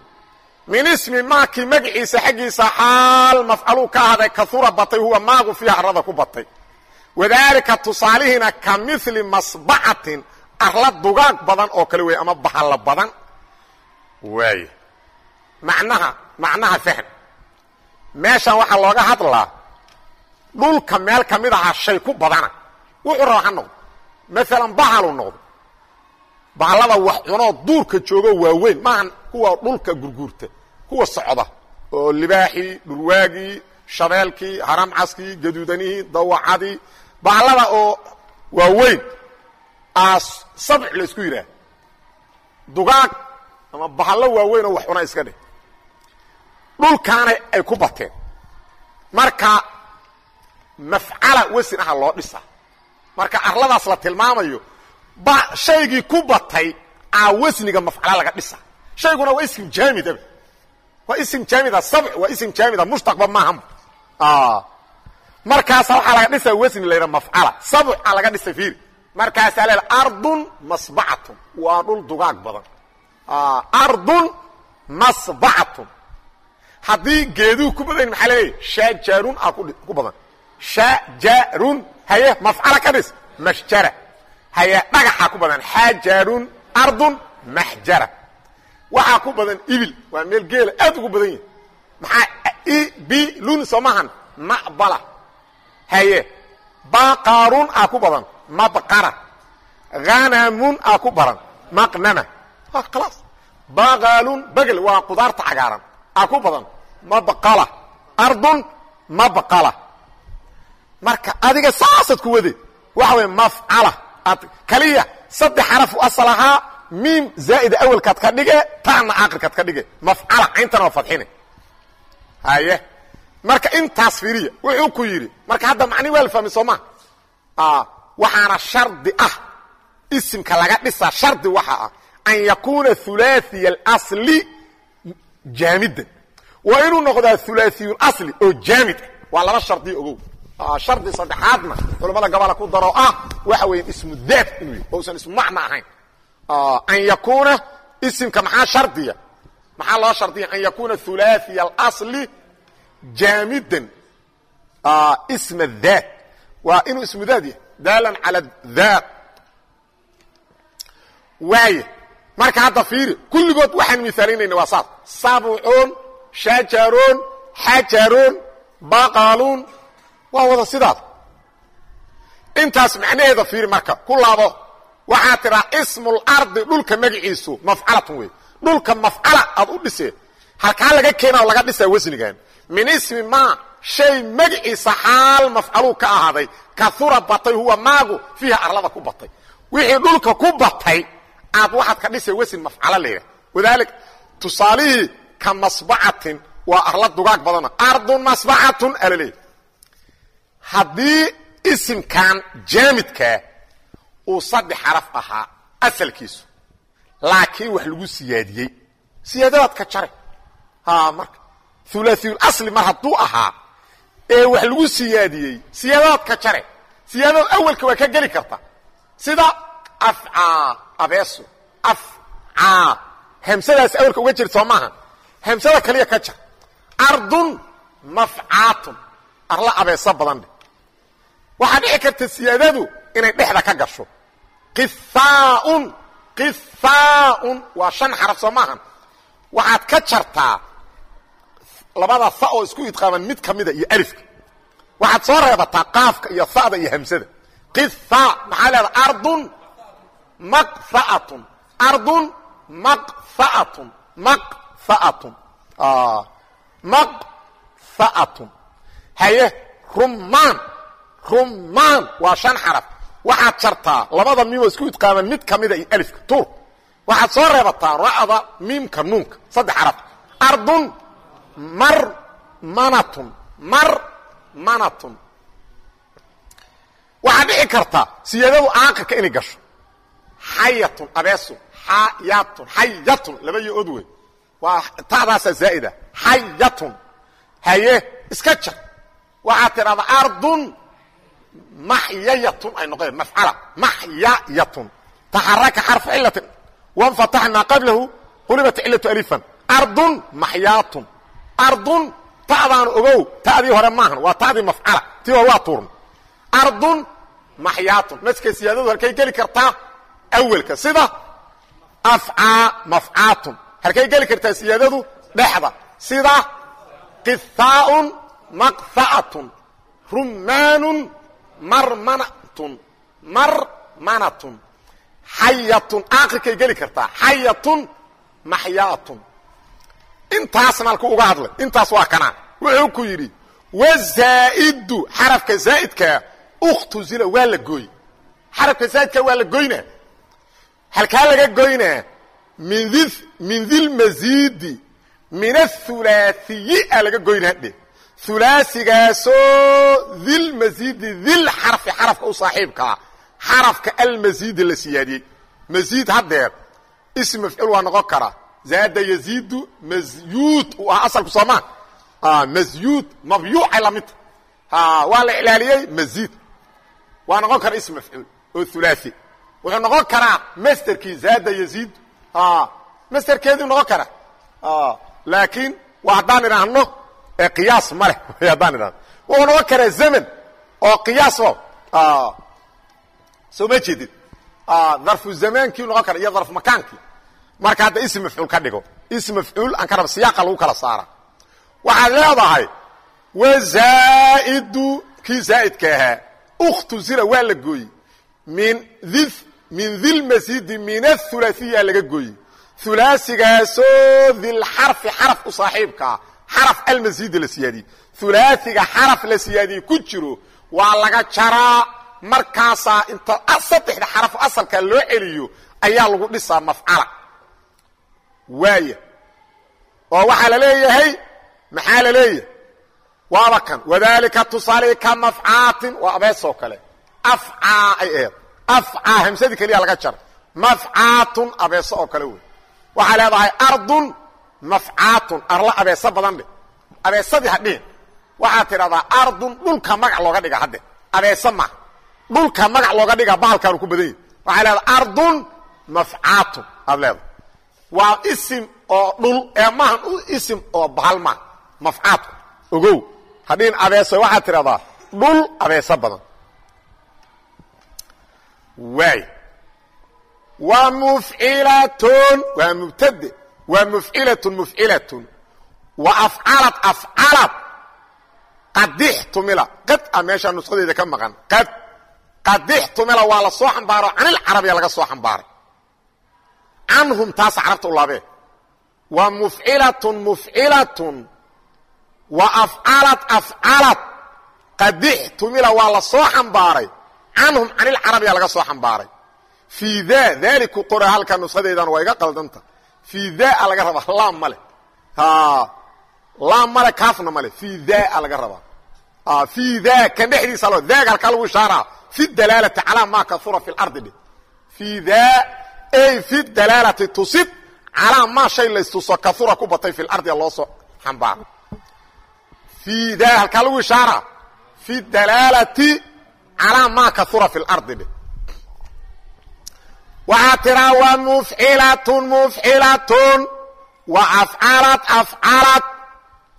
Min ismi maakii magaciisa xaggiisa xaal mafcaluu ka ahday kaura batay huwa maagu. Fiiha arlada ku batay wadaalika tusaalihiina ka mili masbacatin arla dugaag badan oo kale wey ama bahalla badan. Waay macnaha macnaha fahm meeshan waxaa looga hadlaa dhulka meel ka mid ahaa shay ku badana. Wuxuu raba ha noqdo maalan bahalu noqdo. Bahallada wax cunoo duurka joogo waaweyn. Maahan kuwa dhulka gurguurta kuwa socda oo libaaxii dhurwaagii shabeelkii haramcaskii gaduudanihii dawacadii bahallada oo waaweyn aas sabc la isku yidhaah. Dugaag ama bahallo waaweyn oo wax cuna iska dheh. Dhulkaana ay ku bateen. Marka mafcala wasin aha loo dhisa. Marka arladaas la tilmaamayo ba shaygii ku batay aa wasniga mafcala laga dhisa. Shayguna waa ism jaamidaba waa ism jaamida sabc waa ism jaamida mushtaqba maaha markaasa waxaa laga dhisa wasni la yidhaha mafcala sabca laga dhisa fiiri markaasaa leeda ardun masbacatun. Waa dhul dugaag badan. Ardun masbacatun. Haddii geeduhu ku badan maxaa leeyahy shajarun aa ku badan. Shajarun haye mafcala ka dhis mashjara. Haye dhagaxaa ku badan. Xajarun ardun maxjara waxaa ku badan ibil. Waa meel geela aad ugu badan yahi maxaa ibilun soo maahan maqbala haye baqarun aa ku badan mabqara hanamun aa ku badan maqnama khalaas baqalun begel waa qudaarta cagaaran aa ku badan mabqala ardun mabqala marka adiga saasaad ku wade waxa wey mafcala kaliya saddex xaraf u asal ahaa miim zaa'ida awelkaad ka dhige taana aakhirkaad ka dhige mafcala cayntana waa fadxine haye marka intaas fiiriya wuxuu ku yidhi marka hadda macni waa la fahmi soo maa waxaana shardi ah isimka laga dhisaa shardi waxa ah an yakuuna hulaaثiya اlasli jaamidan waa inuu noqdaa hulaaثiy اlasli oo jaamid ah waa laba shardi ogow shardi saddexaadna culamada gabola ku daro ah waxa weya ismu daat inuu yahy ousan ismu macna ahayn an yakuuna isimka maxaa shardiya maxaa loo shardiya an yakuuna hulaaثiya اlasli jaamidan isma daat waa inuu ismu daat yahay daalan cala daat waaya marka hadda fiiri kulligood waxaan miaalinayna waa saas sabcun shajarun xajarun baqalun waa wada sidaas intaas macnaheeda fiiri marka ku laabo waxaa tidhaa ismulardi dhulka magaciisu mafcalatun wey dhulka mafcala aad u dhisee halkaa laga keena oo laga dhisaa wasnigan min ismi ma shay magaciisa xaal mafcaluu ka ahaaday kaura batay huwa maagu fiiha arlada ku batay. Wixii dhulka ku batay aad waxaad ka dhisay wasn mafcala layidhah wadaali tusaalihii ka masbacatin waa arla dugaag badana ardun masbacatun alaleey haddii isimkan jaamidkaa uu saddex xaraf ahaa asalkiisu laakiin wax lagu siyaadiyey. Siyaadadaad ka jare. Marka hulaaثiyulasli mar hadduu ahaa ee wax lagu siyaadiyey siyaadadaad ka jare siyaadada awelka waa ka geli karta. Sida afcaa abeeso afcaa. Hamsadaas awelka uga jirta soo maaha. Hamsada kaliya ka jar ardun mafcaatun. Arla abeeso badan dhe waxaa dhici karta siyaadadu inay dhexda ka gasho. Qithaaun qithaaun. Waa shan xaraf soo maahan. Waxaad ka jartaa labada fa oo isku idqaaman mid ka mida iyo alifka. Waxaad soo reebataa qaafka iyo fa'da iyo hamsada. Qithaa maxaa leeda ardun maqfa'atun. Ardun maqfa'atun. Maqfa'atun. Maqfa'atun. Haye rumaan rumaan waa shan xaraf. Waxaad jartaa labada miimoo isku idqaaman mid ka mida iyo alifka. Tuur waxaad soo reebataa ra'da miimka nuunka. Saddex xaraf. Ardun mar manatun mar manatun. Waxaad dhici kartaa siyaadadu aaqirka inay gasho. Xayatun abeesu xayatun xayatun laba yo od wey waa ta'daasaa zaa'ida xayatun haye iska jar. Waxaad tidhahdaa ardun maxyayatun ay noqdeen mafcala maxyayatun taxaraka xarfu cilatin wanfataxa maa qablahu qulibat cilatu alifan. Ardun maxyaatun ardun ta'daanu ogow ta'dii hore maahan waa ta'dii mafcala tii hore waa tuurn ardun maxyaatun naska siyaadadu halkay geli kartaa awelka sida afcaa mafcaatun halkay geli kartaa siyaadadu dhexda sida qithaaun maqha'atun rumaanun marmanatun marmanatun xayatun aakhirkay geli kartaa xayatun maxyaatun intaasna halku uga hadlay intaas waa kanaa wuxuu ku yidhi wazaa'idu xarafka zaa'idkaa ukhtuzila waa la gooy xarafka zaa'idkaa waa la goynaa halkaa laga goynaa min min dilmasiidi min athulaaiyi a laga goynaa dhe ulaasigaasoo dilmasiidi dil xarfi xarafka u saaxiibkaa xarafka almasiidi la siyaadiyey. Masiid haddeer ism mafcuul waa noqon karaa zaada yaziidu masyuud uu ahaa asalku soomaa masyuud mabyuucay lamidta waa la ilaaliyey masiid waa noqon kara ism mafcuul oo ulaai wuxuu noqon karaa masterkii zaada yaziidu masterkeeduu noqon kara laakiin waa haddaan idhaahno qiyaas ma leh haddaan idhahno wuxuu noqon karaa zaman oo qiyaaso soo ma jeedid darfu zamaankii noqon kara iyo darfu makaankii marka hadda ism mafcuul ka dhigo. Ism mafcuul aan ka raba siyaaqa lagu kala saara. Waxaad leedahay wazaa'idu kii zaa'idka ahaa ukhtu zira waa la gooyey. Min di min dilmasidi min athulaaiya laga gooyey. Ulaasigaasoo dilxarfi xaraf u saaxiibkaa xaraf almasidi la siyaadiyey. Ulaaiga xaraf la siyaadiyey ku jiro waa laga jaraa markaasaa inta saddexda xaraf asalka loo celiyo ayaa lagu dhisaa mafcala waaya oo waxaa la leeyahay maxaa la leeyahay? Waaba kan wadalika tusaali ka mafcaatin waa abeesoo kale. Afcaa ay aheed afcaa hamsadii keliya laga jara mafcaatun abeeso oo kale wey waxaa leedahay ardun mafcaatun. Arla abeeso badan dhe abeesadii hadhihin waxaad tidhahdaa ardun dhulka magac looga dhiga hadde. Abeese ma. Dhulka magac looga dhiga bahalkaanu ku badan yahi waxaa leedahay ardun mafcaatun. Aad leedahay waa isim oo dhul ee maahan isim oo bahal maa mafcaadku ogow. Hadhihin abeeso waxaad tidhahdaa dhul abeeso badan. Waay. Wa mufcilatun waa mubtade waa mufcilatun mufcilatun. Wa afcalat afcalat qadixtumila qad a meeshaa nusqadeeda ka maqan. Qad qadixtumila waa la soo xambaaro canilcarabiya laga soo xambaaray canhum taasa carabta u laabee. Wa mufcilatun mufcilatun wa afcalat afcalat qadixtumila waa la soo xambaaray. Canhum canilcarabiya laga soo xambaaray. Fii da daliku qora halka nushadeedana waa iga qaldanta. Fii daa laga rabaa laam male laam male kaafna male fii daa laga rabaa. Fii da kan dhexdiisa lo daaga halkaa lagu ishaaraa. Fi dalaalati calaa maa kaura fi lardi dhe fii da ay fi dalaalati tusid calaa maa shay laystuso kaura ku batay fi lardiga loo soo da halkaa lagu ishaaraa fi dalaalati calaa maa kaura fi lardi dhe waxaa tiraa wa mufcilatun mufcilatun. Wa afcalat afcalat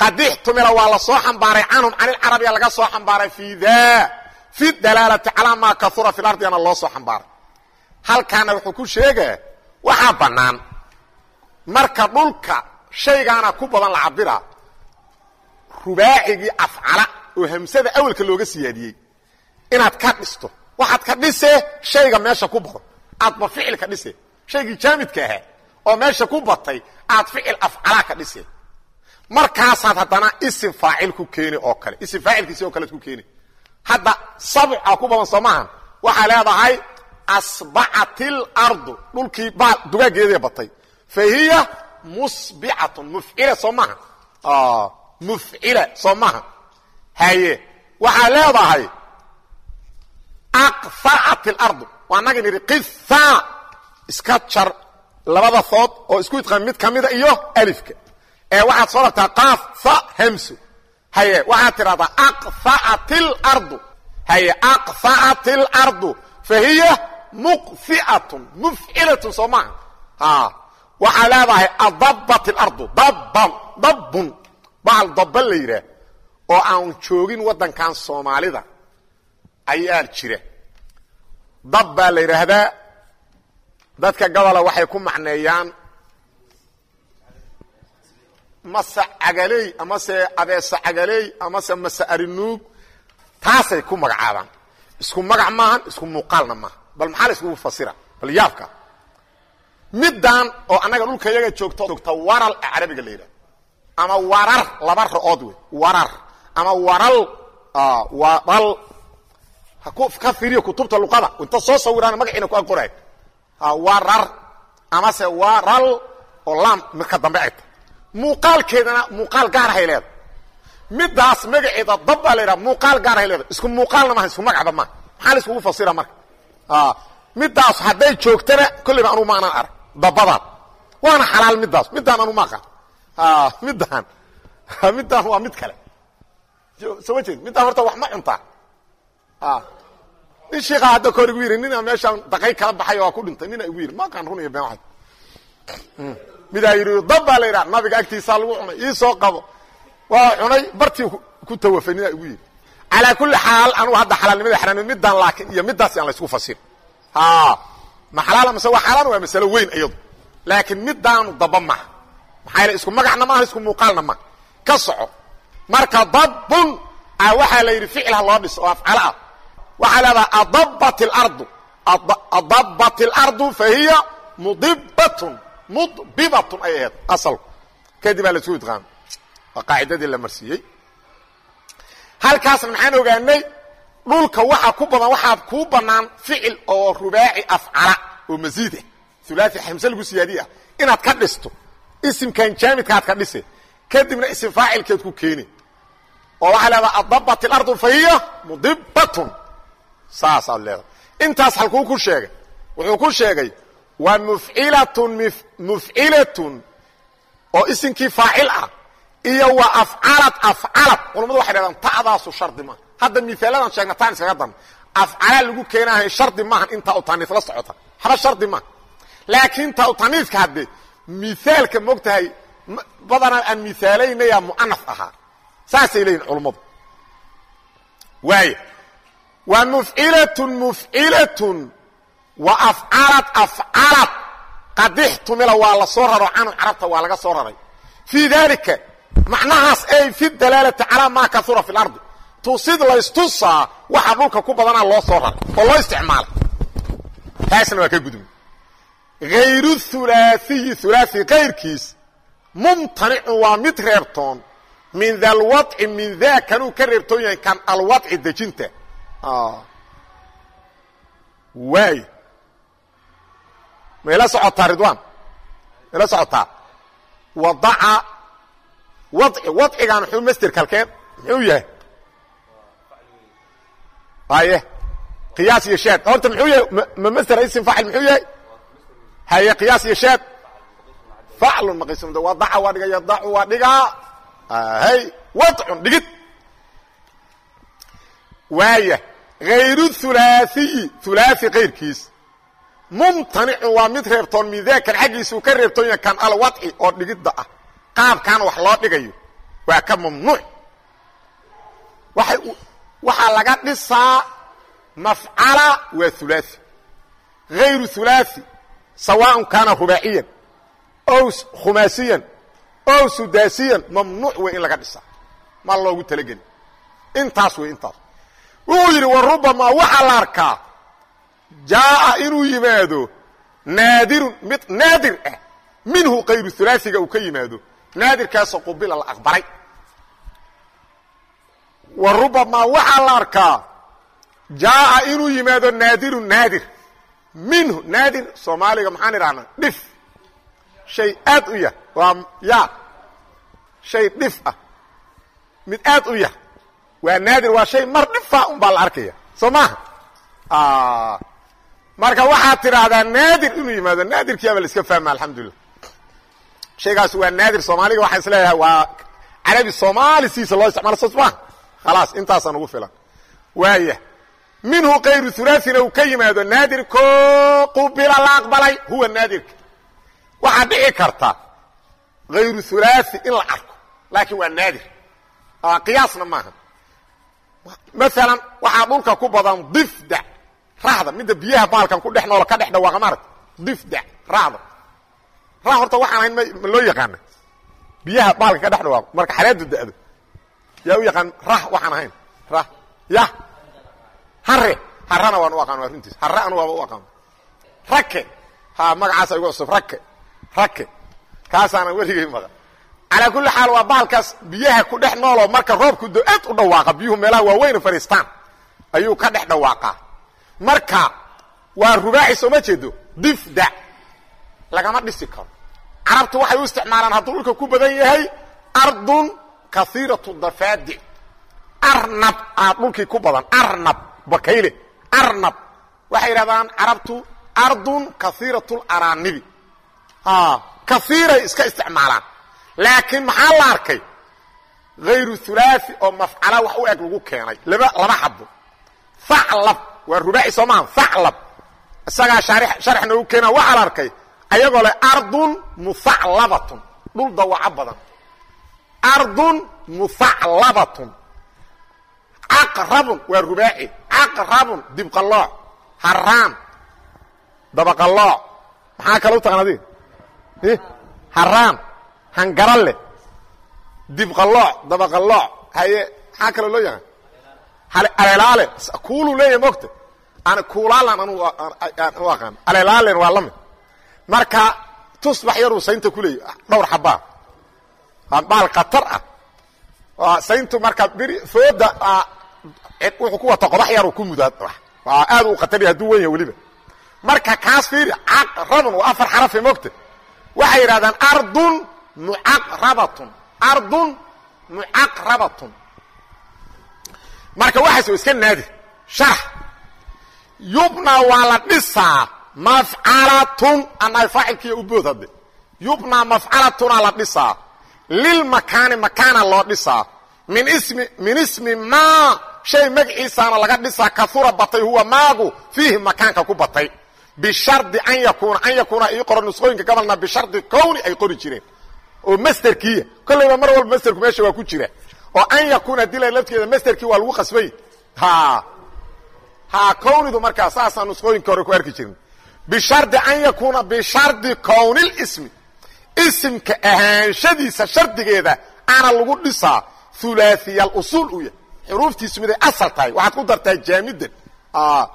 qadixtumila waa la soo xambaaray canhum canilcarabiya laga soo xambaaray fii da. Fi dalaalati calaa maa kaura fi lardiyana loo soo xambaaray halkaana wuxuu ku sheegaa waxaa bannaan. Marka dhulka shaygaana ku badan la cabira rubaacigii afcala oo hamsada awelka looga siyaadiyey. Inaad ka dhisto waxaad ka dhisee shayga meesha ku badan aadba ficil ka dhise. Shaygii jaamidka ahaa oo meesha ku batay aad ficil afcalaa ka dhise. Markaasaad haddana isim faacil ku keeni oo kale isim faacilkiisi oo kalead ku keeni. Hadda sabca ku badan soo maahan waxaa leedahay asbacatil ardu dhulkii baal dugaaggeedii batay. Fa hiya musbicatun mufcila soo maaha. Mufcila soo maaha. Haye waxaa leedahay aqfa'at ilardu waa nagi nidhi qitha iska jar labada food oo isku idqaan mid ka mida iyo alifka. Ee waxaad soo ragtaa qaaf fa hamso haye waxaad tidhahdaa aqfa'at ilardu haye aqfa'at ilardu fa hiya muqfi'atun mufcilatun soo maaha waxaa leedahay adabat ilardu dabban dabbun baal dabba la yidhaah oo aan joogin waddankan soomaalida ayaa jira dab baa la yidhaahdaa dadka gobola waxay ku macneeyaan mase cagaley amase abeese cagaley amase mase arinuug taasay ku magacaabaan isku magac maahan isku muuqaalna maaha bal maxaa la iskugu fasira? Bal yaabka. Middaan oo annaga dhulka iyaga joogto joogta waral ee carabiga la yidhahdo ama warar laba ra'ood wey warar. Ama waral waral ka firiyo kutubta luqada. Inta soo sawiraan magaciina ku aqoray warar. Amase waral oo laam midka dambe tahay muuqaalkeedana muuqaal gaarahay leedahay. Midaas magaceeda dab baa la yidhaha muuqaal gaarahay leedahay. Isku muuqaalna maaha isku magacba maaha. Maxaa la iskugu fasira marka midaas hadday joogtana kolleyba anugu ma anaan arag dabadaan waana xalaal midaas midaan anu maaqa midaan. Midaan waa mid kale. Soo ma jeed middaan horta wax ma cuntaa nin shiikaa hadda kahor igu yidhi nina meeshaan daqay kala baxay waa ku dhintay nina igu yidhi makaan run iyo been waay midaa yidhi dab baa la yidhaha nabiga agtiisaa lagu cunay ii soo qabo. Waa cunay bartii ku tawafay nina igu yidhi calaa kulli xaal anugu hadda xalaalnimada xaraamnimada middaan laakiin iyo middaas aan la isku fasir ma xalaala mase waa xaaraan waa masalo weyn iyadu. Laakiin middaanu daba maha maxaa yaele isku magacna maaha isku muuqaalna maaha ka soco. Marka dabbun a waxaa la yidhi ficilha loo dhiso oo afcalo ah. Waxaa leedaha adabat اlardu adabat اlardu fa hiya mudibatun mudbibatun ay ahayd asalku kadib aa la isku idqaam waa qaacidadii la marsiiyey halkaasna maxaan ogaanay dhulka waxa ku badan waxaa kuu banaan ficil oo rubaaci afcala oo masiid ah ulaai xamse lagu siyaadiye ah inaad ka dhisto isimkan jaamidkaad ka dhise kadibna isim faacilkeed ku keeni. Oo waxaa leedaha adabat اlardu fa hiya mudibatun saasaad leedahay. Intaas halkuu ku sheegay wuxuu ku sheegay waa mufcilatun mufcilatun. Oo isimkii faacil ah iyo waa afcalad afcalad. Culamadu waxay dhahdaan ta'daasu shardi maaha. Hadda miaaladan sheegna taan iskaga dan afcala lagu keenahay shardi maaha inta u taniis la socota. Haba shardi maaha. Laakiin ta u taniiska hadde miaalka mogtahay badanaa aan miaalaynaya mu'anaf ahaa. Saasay leeyihiin culummadu waaya waa mufcilatun mufcilatun wa afcalad afcalad. Qadixtumila waa la soo raro canhu carabta waa laga soo raray. Fii dalika macnahaas ay fi dalaalati calaa maa kaura fi lardi tusid laystusaa waxa dhulka ku badanaa loo soo raray oo loo isticmaalay. Taasna waa ka gudmi hayru hulaaiyi hulaai kayrkiis mumtanicun waa mid reebtoon min dalwadci min daa kanuu ka reebtoon yahay kan alwadci dejinta. Waay. Mayla socotaa ridwan mayla socotaa? Wadaca wadci wadcigaan muxuu masterka halkeen muxuu yahay? Haye. Qiyaas iyo shaad horta muxuu yahay? Ma master isim faacil muxuu yahay? Haye qiyaas iyo shaad faclun maqismda wadaca waa dhiga yadacu waa dhigaa hay wadcun dhigid. Waaya hayru hulaaiyi hulaai kayrkiis mumtanicun waa mid reebtoon midaakan xaggiisuu ka reebtoon yahay kan alwadci oo dhigidda ah qaabkan wax loo dhigayo waa ka mamnuuc. Waxaa laga dhisaa mafcala waa hulaai hayru hulaai sawaaءn kaana rubaaciyan ow khumaasiyan ow sudaasiyan mamnuuc wey in laga dhisaa. Ma loogu talageli intaas wey intaas. Wuxuu yidhi wa rubamaa waxaa la arkaa jaaa inuu yimaado naadirun mid naadir ah minhu kayru hulaasiga uu ka yimaado naadirkaasoo qubila la aqbalay wa rubamaa waxaa la arkaa jaaa inuu yimaado naadiru naadir. Minhu naadir soomaaliga maxaan idhahnaa dhif. Shay aad u yah. Waa ya shay dhif ah. Mid aad u yah. Waa naadir waa shay mar dhifa un baa la arkaya. Soo maaha marka waxaad tidhaahdaa naadir inuu yimaado naadirkiiaba la iska fahma alxamdulilah shaygaas waa naadir soomaaliga waxaan is leeyahay waa carabi soomaali siisa loo isticmaalo sos maaha khalaas intaasaan ugu filan. Waaya minhu kayru hulaaثina uu ka yimaado naadirko qubila la aqbalay huwa naadirka. Waxaa dhici karta hayru hulaaثi in la arko laakiin waa naadir. Qiyaasna maaha. Maalan waxaa dhulka ku badan difda rahda midda biyaha baalkan ku dhex noolo ka dhex dhawaaqa maarag difda rahda rah horta waxaan ahayn ma loo yaqaana biyaha baalka ka dhex dhawaaqo marka xareedu da'do yaa u yaqaan rah waxaan ahayn. Rah. Ya hare harana waan u aqaan waa runtiis. Hare anu waaba u aqaano rake ha magacaasa igu cusub rake rake kaasaana weligay maqan. Calaa kulli xaal waa baalkaas biyaha ku dhex nooloo marka roobku do aad u dhawaaqa biyuhu meelaha waaweyna fadhiistaan ayuu ka dhex dhawaaqaa. Marka waa rubaaci sooma jeedo. Difda. Lagama dhisi karo carabtu waxay u isticmaalaan hadduu dhulka ku badan yahay ardun kaiiratu dafaadic arnab aa dhulkii ku badan arnab bakayle arnab. Waxay yidhahdaan carabtu ardun kaiirat laraanibi kaiiray iska isticmaalaan. Laakiin maxaa la arkay? Hayru hulaaثi oo mafcala wax u eg lagu keenay. Laba xabo aclab waa rubaaci soo maaha aclab isagaa sharx noogu keena waxaa la arkay ayagoo leh ardun muaclabatun dhul dawaco badan. Ardun muaclabatun caqrabun waa rubaaci. Caqrabun dibqalooc haraan dabaqalooc maxaa kale u taqan adiga haraan hangarale dibqalooc dabaqalooc haye maxaa kaloo loo yaqaan? Aleelaale. Kuuluu leeyahay mogta an kuulaalan anu aqaan. Aleelaalen waa la mid marka tusbax yaruu saynta ku leeyay dhowr xabaa baal khatar ah. Sayntu marka fooda wuxuu ku wata qodax yaruu ku mudaa aad u khatar hadduu wen yahay weliba. Marka kaas fiiri caqrabun waa afar xarafe mogta waxay yidhahdaan ardun mucaqrabatun ardun mucaqrabatun marka waxaas iska naadir. Sharax yubna waa la dhisaa mafcalatun annahay faacilkiiyo u bood hadde. Yubna mafcalatuna la dhisaa. Lilmakaani makaana loo dhisaa. Min ismi min ismi maa shay magaciisaana laga dhisaa kaura batay huwa maagu fiihi makaanka ku batay. Bishardi an yakuuna an yakuuna ii qoro nusqooyinka gobolna bishardi kowni ay qori jireen. Oo masterkiiya kollayba mar walba masterku meesha waa ku jira. Oo an yakuuna dila lafteeda masterkii waa lagu qasbay ha ha kownidu markaa saasaa nusqooyinka hore ku arki jirin bishardi an yakuuna bishardi kown lismi isimka ahaanshadiisa shardigeeda ana lagu dhisaa hulaahiya usuul u yahay. Xuruuftiisu miday asal tahay. Waxaad ku dartaa jaamidan ah,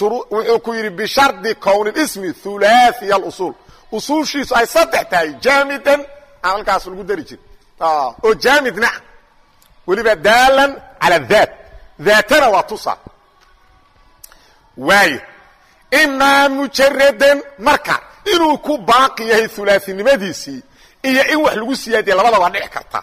wuxuu ku yidhi bishardi kown ismi hulaahiya usuul. Usuulshiisu ay saddex tahay jaamidan aan halkaas lagu dari jiri ah, oo jaamidna weliba daalan cala daat daatana waa tusaa. Waay imaa mujaradan marka inuu ku baaqi yahay hulaaثinimadiisii iyo in wax lagu siyaadiya labada waa dhici karta.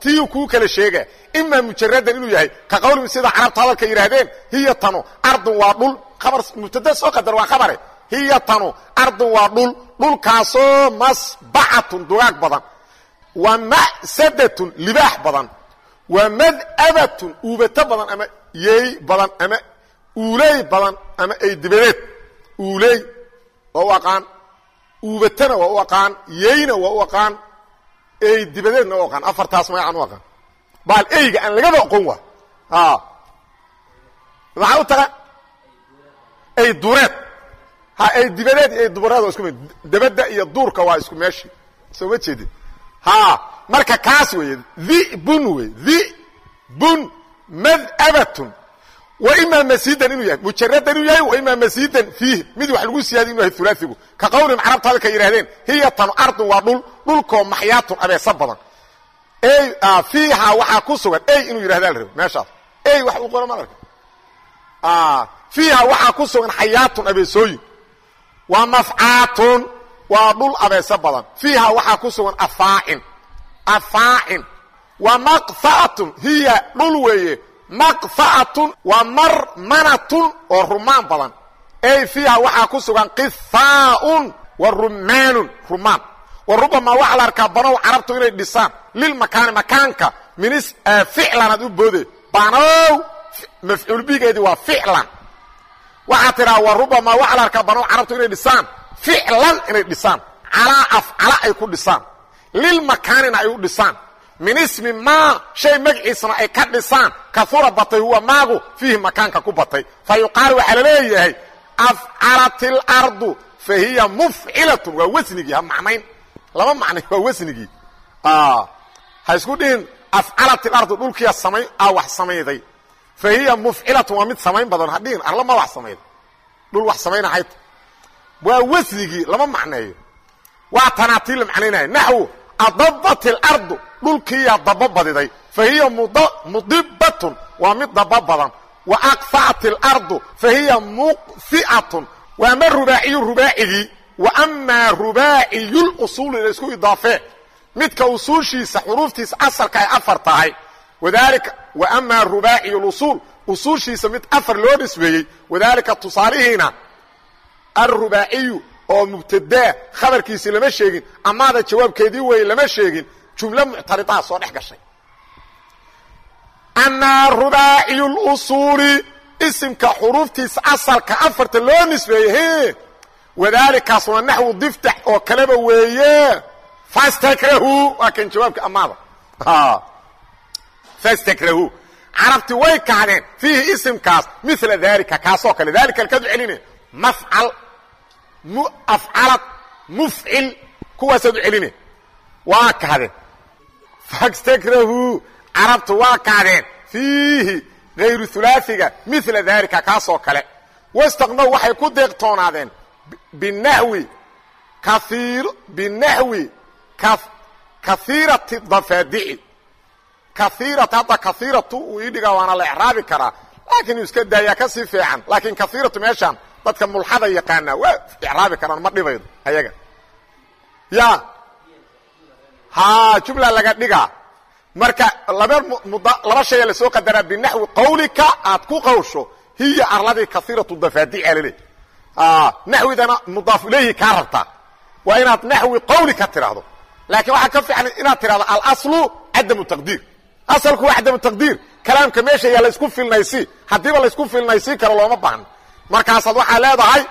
Tiiu kuu kala sheega imaa mujaradan inuu yahay ka qawli sida carabta hadalka yidhaahdeen hiya tanu ardun waa dhul abar mubtada soo qadar waa khabare hiya tanu ardun waa dhul dhulkaasoo masbacatun dugaag badan wa ma'sadatun libaax badan wa mad'abatun uubato badan ama yeey badan ama uuley badan ama ay dibadeed uuley waa u aqaan. Uubatana waa u aqaan. Yeyna waa u aqaan. Ey dibadeedna waa u aqaan. Afartaas magacaan u aqaan. Baal eyga aan lagaba oqon waa. Maxaa u taqa ey duureed. Ha ey dibadeed iyo ey dubareed waa isku mid. Dabadda iyo duurka waa isku meeshii soo ma jeedin? Ha marka kaas weeye dhibun wey dhibun mad'abatun wa imaa masiidan inuu yahay mujaradan inuu yahay wa imaa masiidan fiihi. Mid wax lagu siyaadiy inu yahay ulaaigu ka qawlihim carabta hadalka yidhahdeen hiya tanu ardun waa dhul dhulkoo maxyaatun abeesa badan. Fiiha waxaa ku sugan ey inuu yidhahda la rabo meeshaas. Ey wax uu qora ma arka. Fiiha waxaa ku sugan xayaatun abeesooyin. Waa mafcaatun waa dhul abeese badan. Fiiha waxaa ku sugan afaacin afaacin wa maqfa'atun hiya dhul weeye maqfa'atun waa marmanatun oo rumaan badan. Ey fiiha waxaa ku sugan qifaaun wa rumaanun rumaan. Wa rubamaa waxaa la arkaa banow carabtu inay dhisaan. Lilmakaani makaanka minis ficlan aad u boode. Banow mafcuul bigeedii waa ficlan. Waxaa tidhaha wa rubamaa waxaa la arkaa banow carabtu inay dhisaan. Ficlan inay dhisaan. Calaa afcala ay ku dhisaan. Lilmakaanina ay u dhisaan min ismi maa shay magaciisana ay ka dhisaan kaura batay huwa maagu fiihi makaanka ku batay. Fa waxaa la leeyahay afcalat اlardu fa mufcilatun. Waa wasnigii ha macnayn? Lama macnay waa wasnigii. Ha isku dhihin afcalat ilardu dhulkiia samay a wax samayday. Fa mufcilatun waa mid samayn badan. Ha dhihin arla ma wax samayday dhul wax samayna hayta waa wasnigii lama macneeyo. Waa tanaatii la macnaynaya naxwu adabat اlardu dhulkiiyaa daba badiday fa hiya mudibatun waa mid daba badan. Wa aqfacat اlardu fa hiya muqfi'atun. Waa ma rubaaciyu rubaacigii? Wa amaa rubaaciyu lusuuli la isku idaafee. Midka usuushiisa xuruuftiisa asalka ay afar tahay. Wadalika wa amaa rubaaciyu lusuul usuushiisa mid afar loo nisbeeyey wadaalika tusaalihiina alrubaaciyu oo mubtadaa khabarkiisii lama sheegin amaada jawaabkeedii weeye lama sheegin jumlo muctaridaa soo dhex gashay amaa rubaaciyu lusuuli isimka xuruuftiisa asalka afarta loo nisbeeyey wadaalikaas waa naxwu diftax oo kaleba weeye fastakrahu waa kan jawaabka amaada fastakrahu carabti way kahdeen fiihi isimkaas mila daalika kaasoo kale daalika alkadu celine mafcal afcalad mufcil kuwaasaad u celine waa kahdeen fastakrahu carabtu waa kahdeen fiihi hayru hulaaiga mila daalika kaasoo kale. Wastaqnow waxay ku deeqtoonaadeen binaxwi kaiir binaxwi kaiirati dafaadici. Kaiirati hadda kaiiratu uu ii dhigaa waana la ecraabi karaa. Laakiin iska daayaa ka sii fiican. Laakiin kaiiratu meeshaan dadka mulxada yaqaanaa waa icraabi karaan ma dhibaydo ayaga. Ya ha jumla laga dhigaa. Marka laba shaya la soo qadaraa binaxwi qawlika aad ku qawsho hiya arladii kaiiratu dafaadici alale naxwidana mudaaf ilayhi kaa rabtaa waa inaad naxwi qawli ka tidhaahdo laakiin waxaa ka fiican inaad tidhahdo alaslu cadamu taqdiir. Asalku waa cadamu taqdiir. Kalaamka meesha yaa laysku filnaysi. Haddiiba laysku filnaysi karo looma baahno markaasaad waxaa leedahay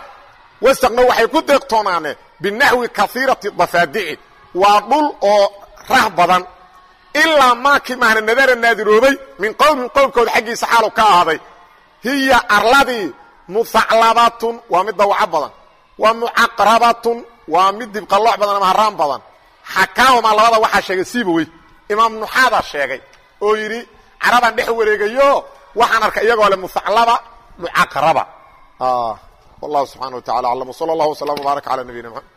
wasaqno waxay ku deeqtoonaaneen binaxwi kaiirati dafaadici waa dhul oo rah badan. Ilaa maakii mahna nadara naadiroobay min qowmin qowmkooda xaggiisa xaalu ka ahaaday. Hiya arladii muhaclabatun waa mid dawaco badan. Wa mucaqrabatun waa mid dibqallooc badan ama haraan badan. Xakaahuma labada waxaa sheegay siiba wey imaam nuxaadaa sheegay oo yidhi carabaan dhex wareegayo waxaan arkay iyagoo le muhaclaba mucaqraba. Wallahu subxana wa tacala aclam wsala allahu wasalam wbaarak cala nabiyina mxamed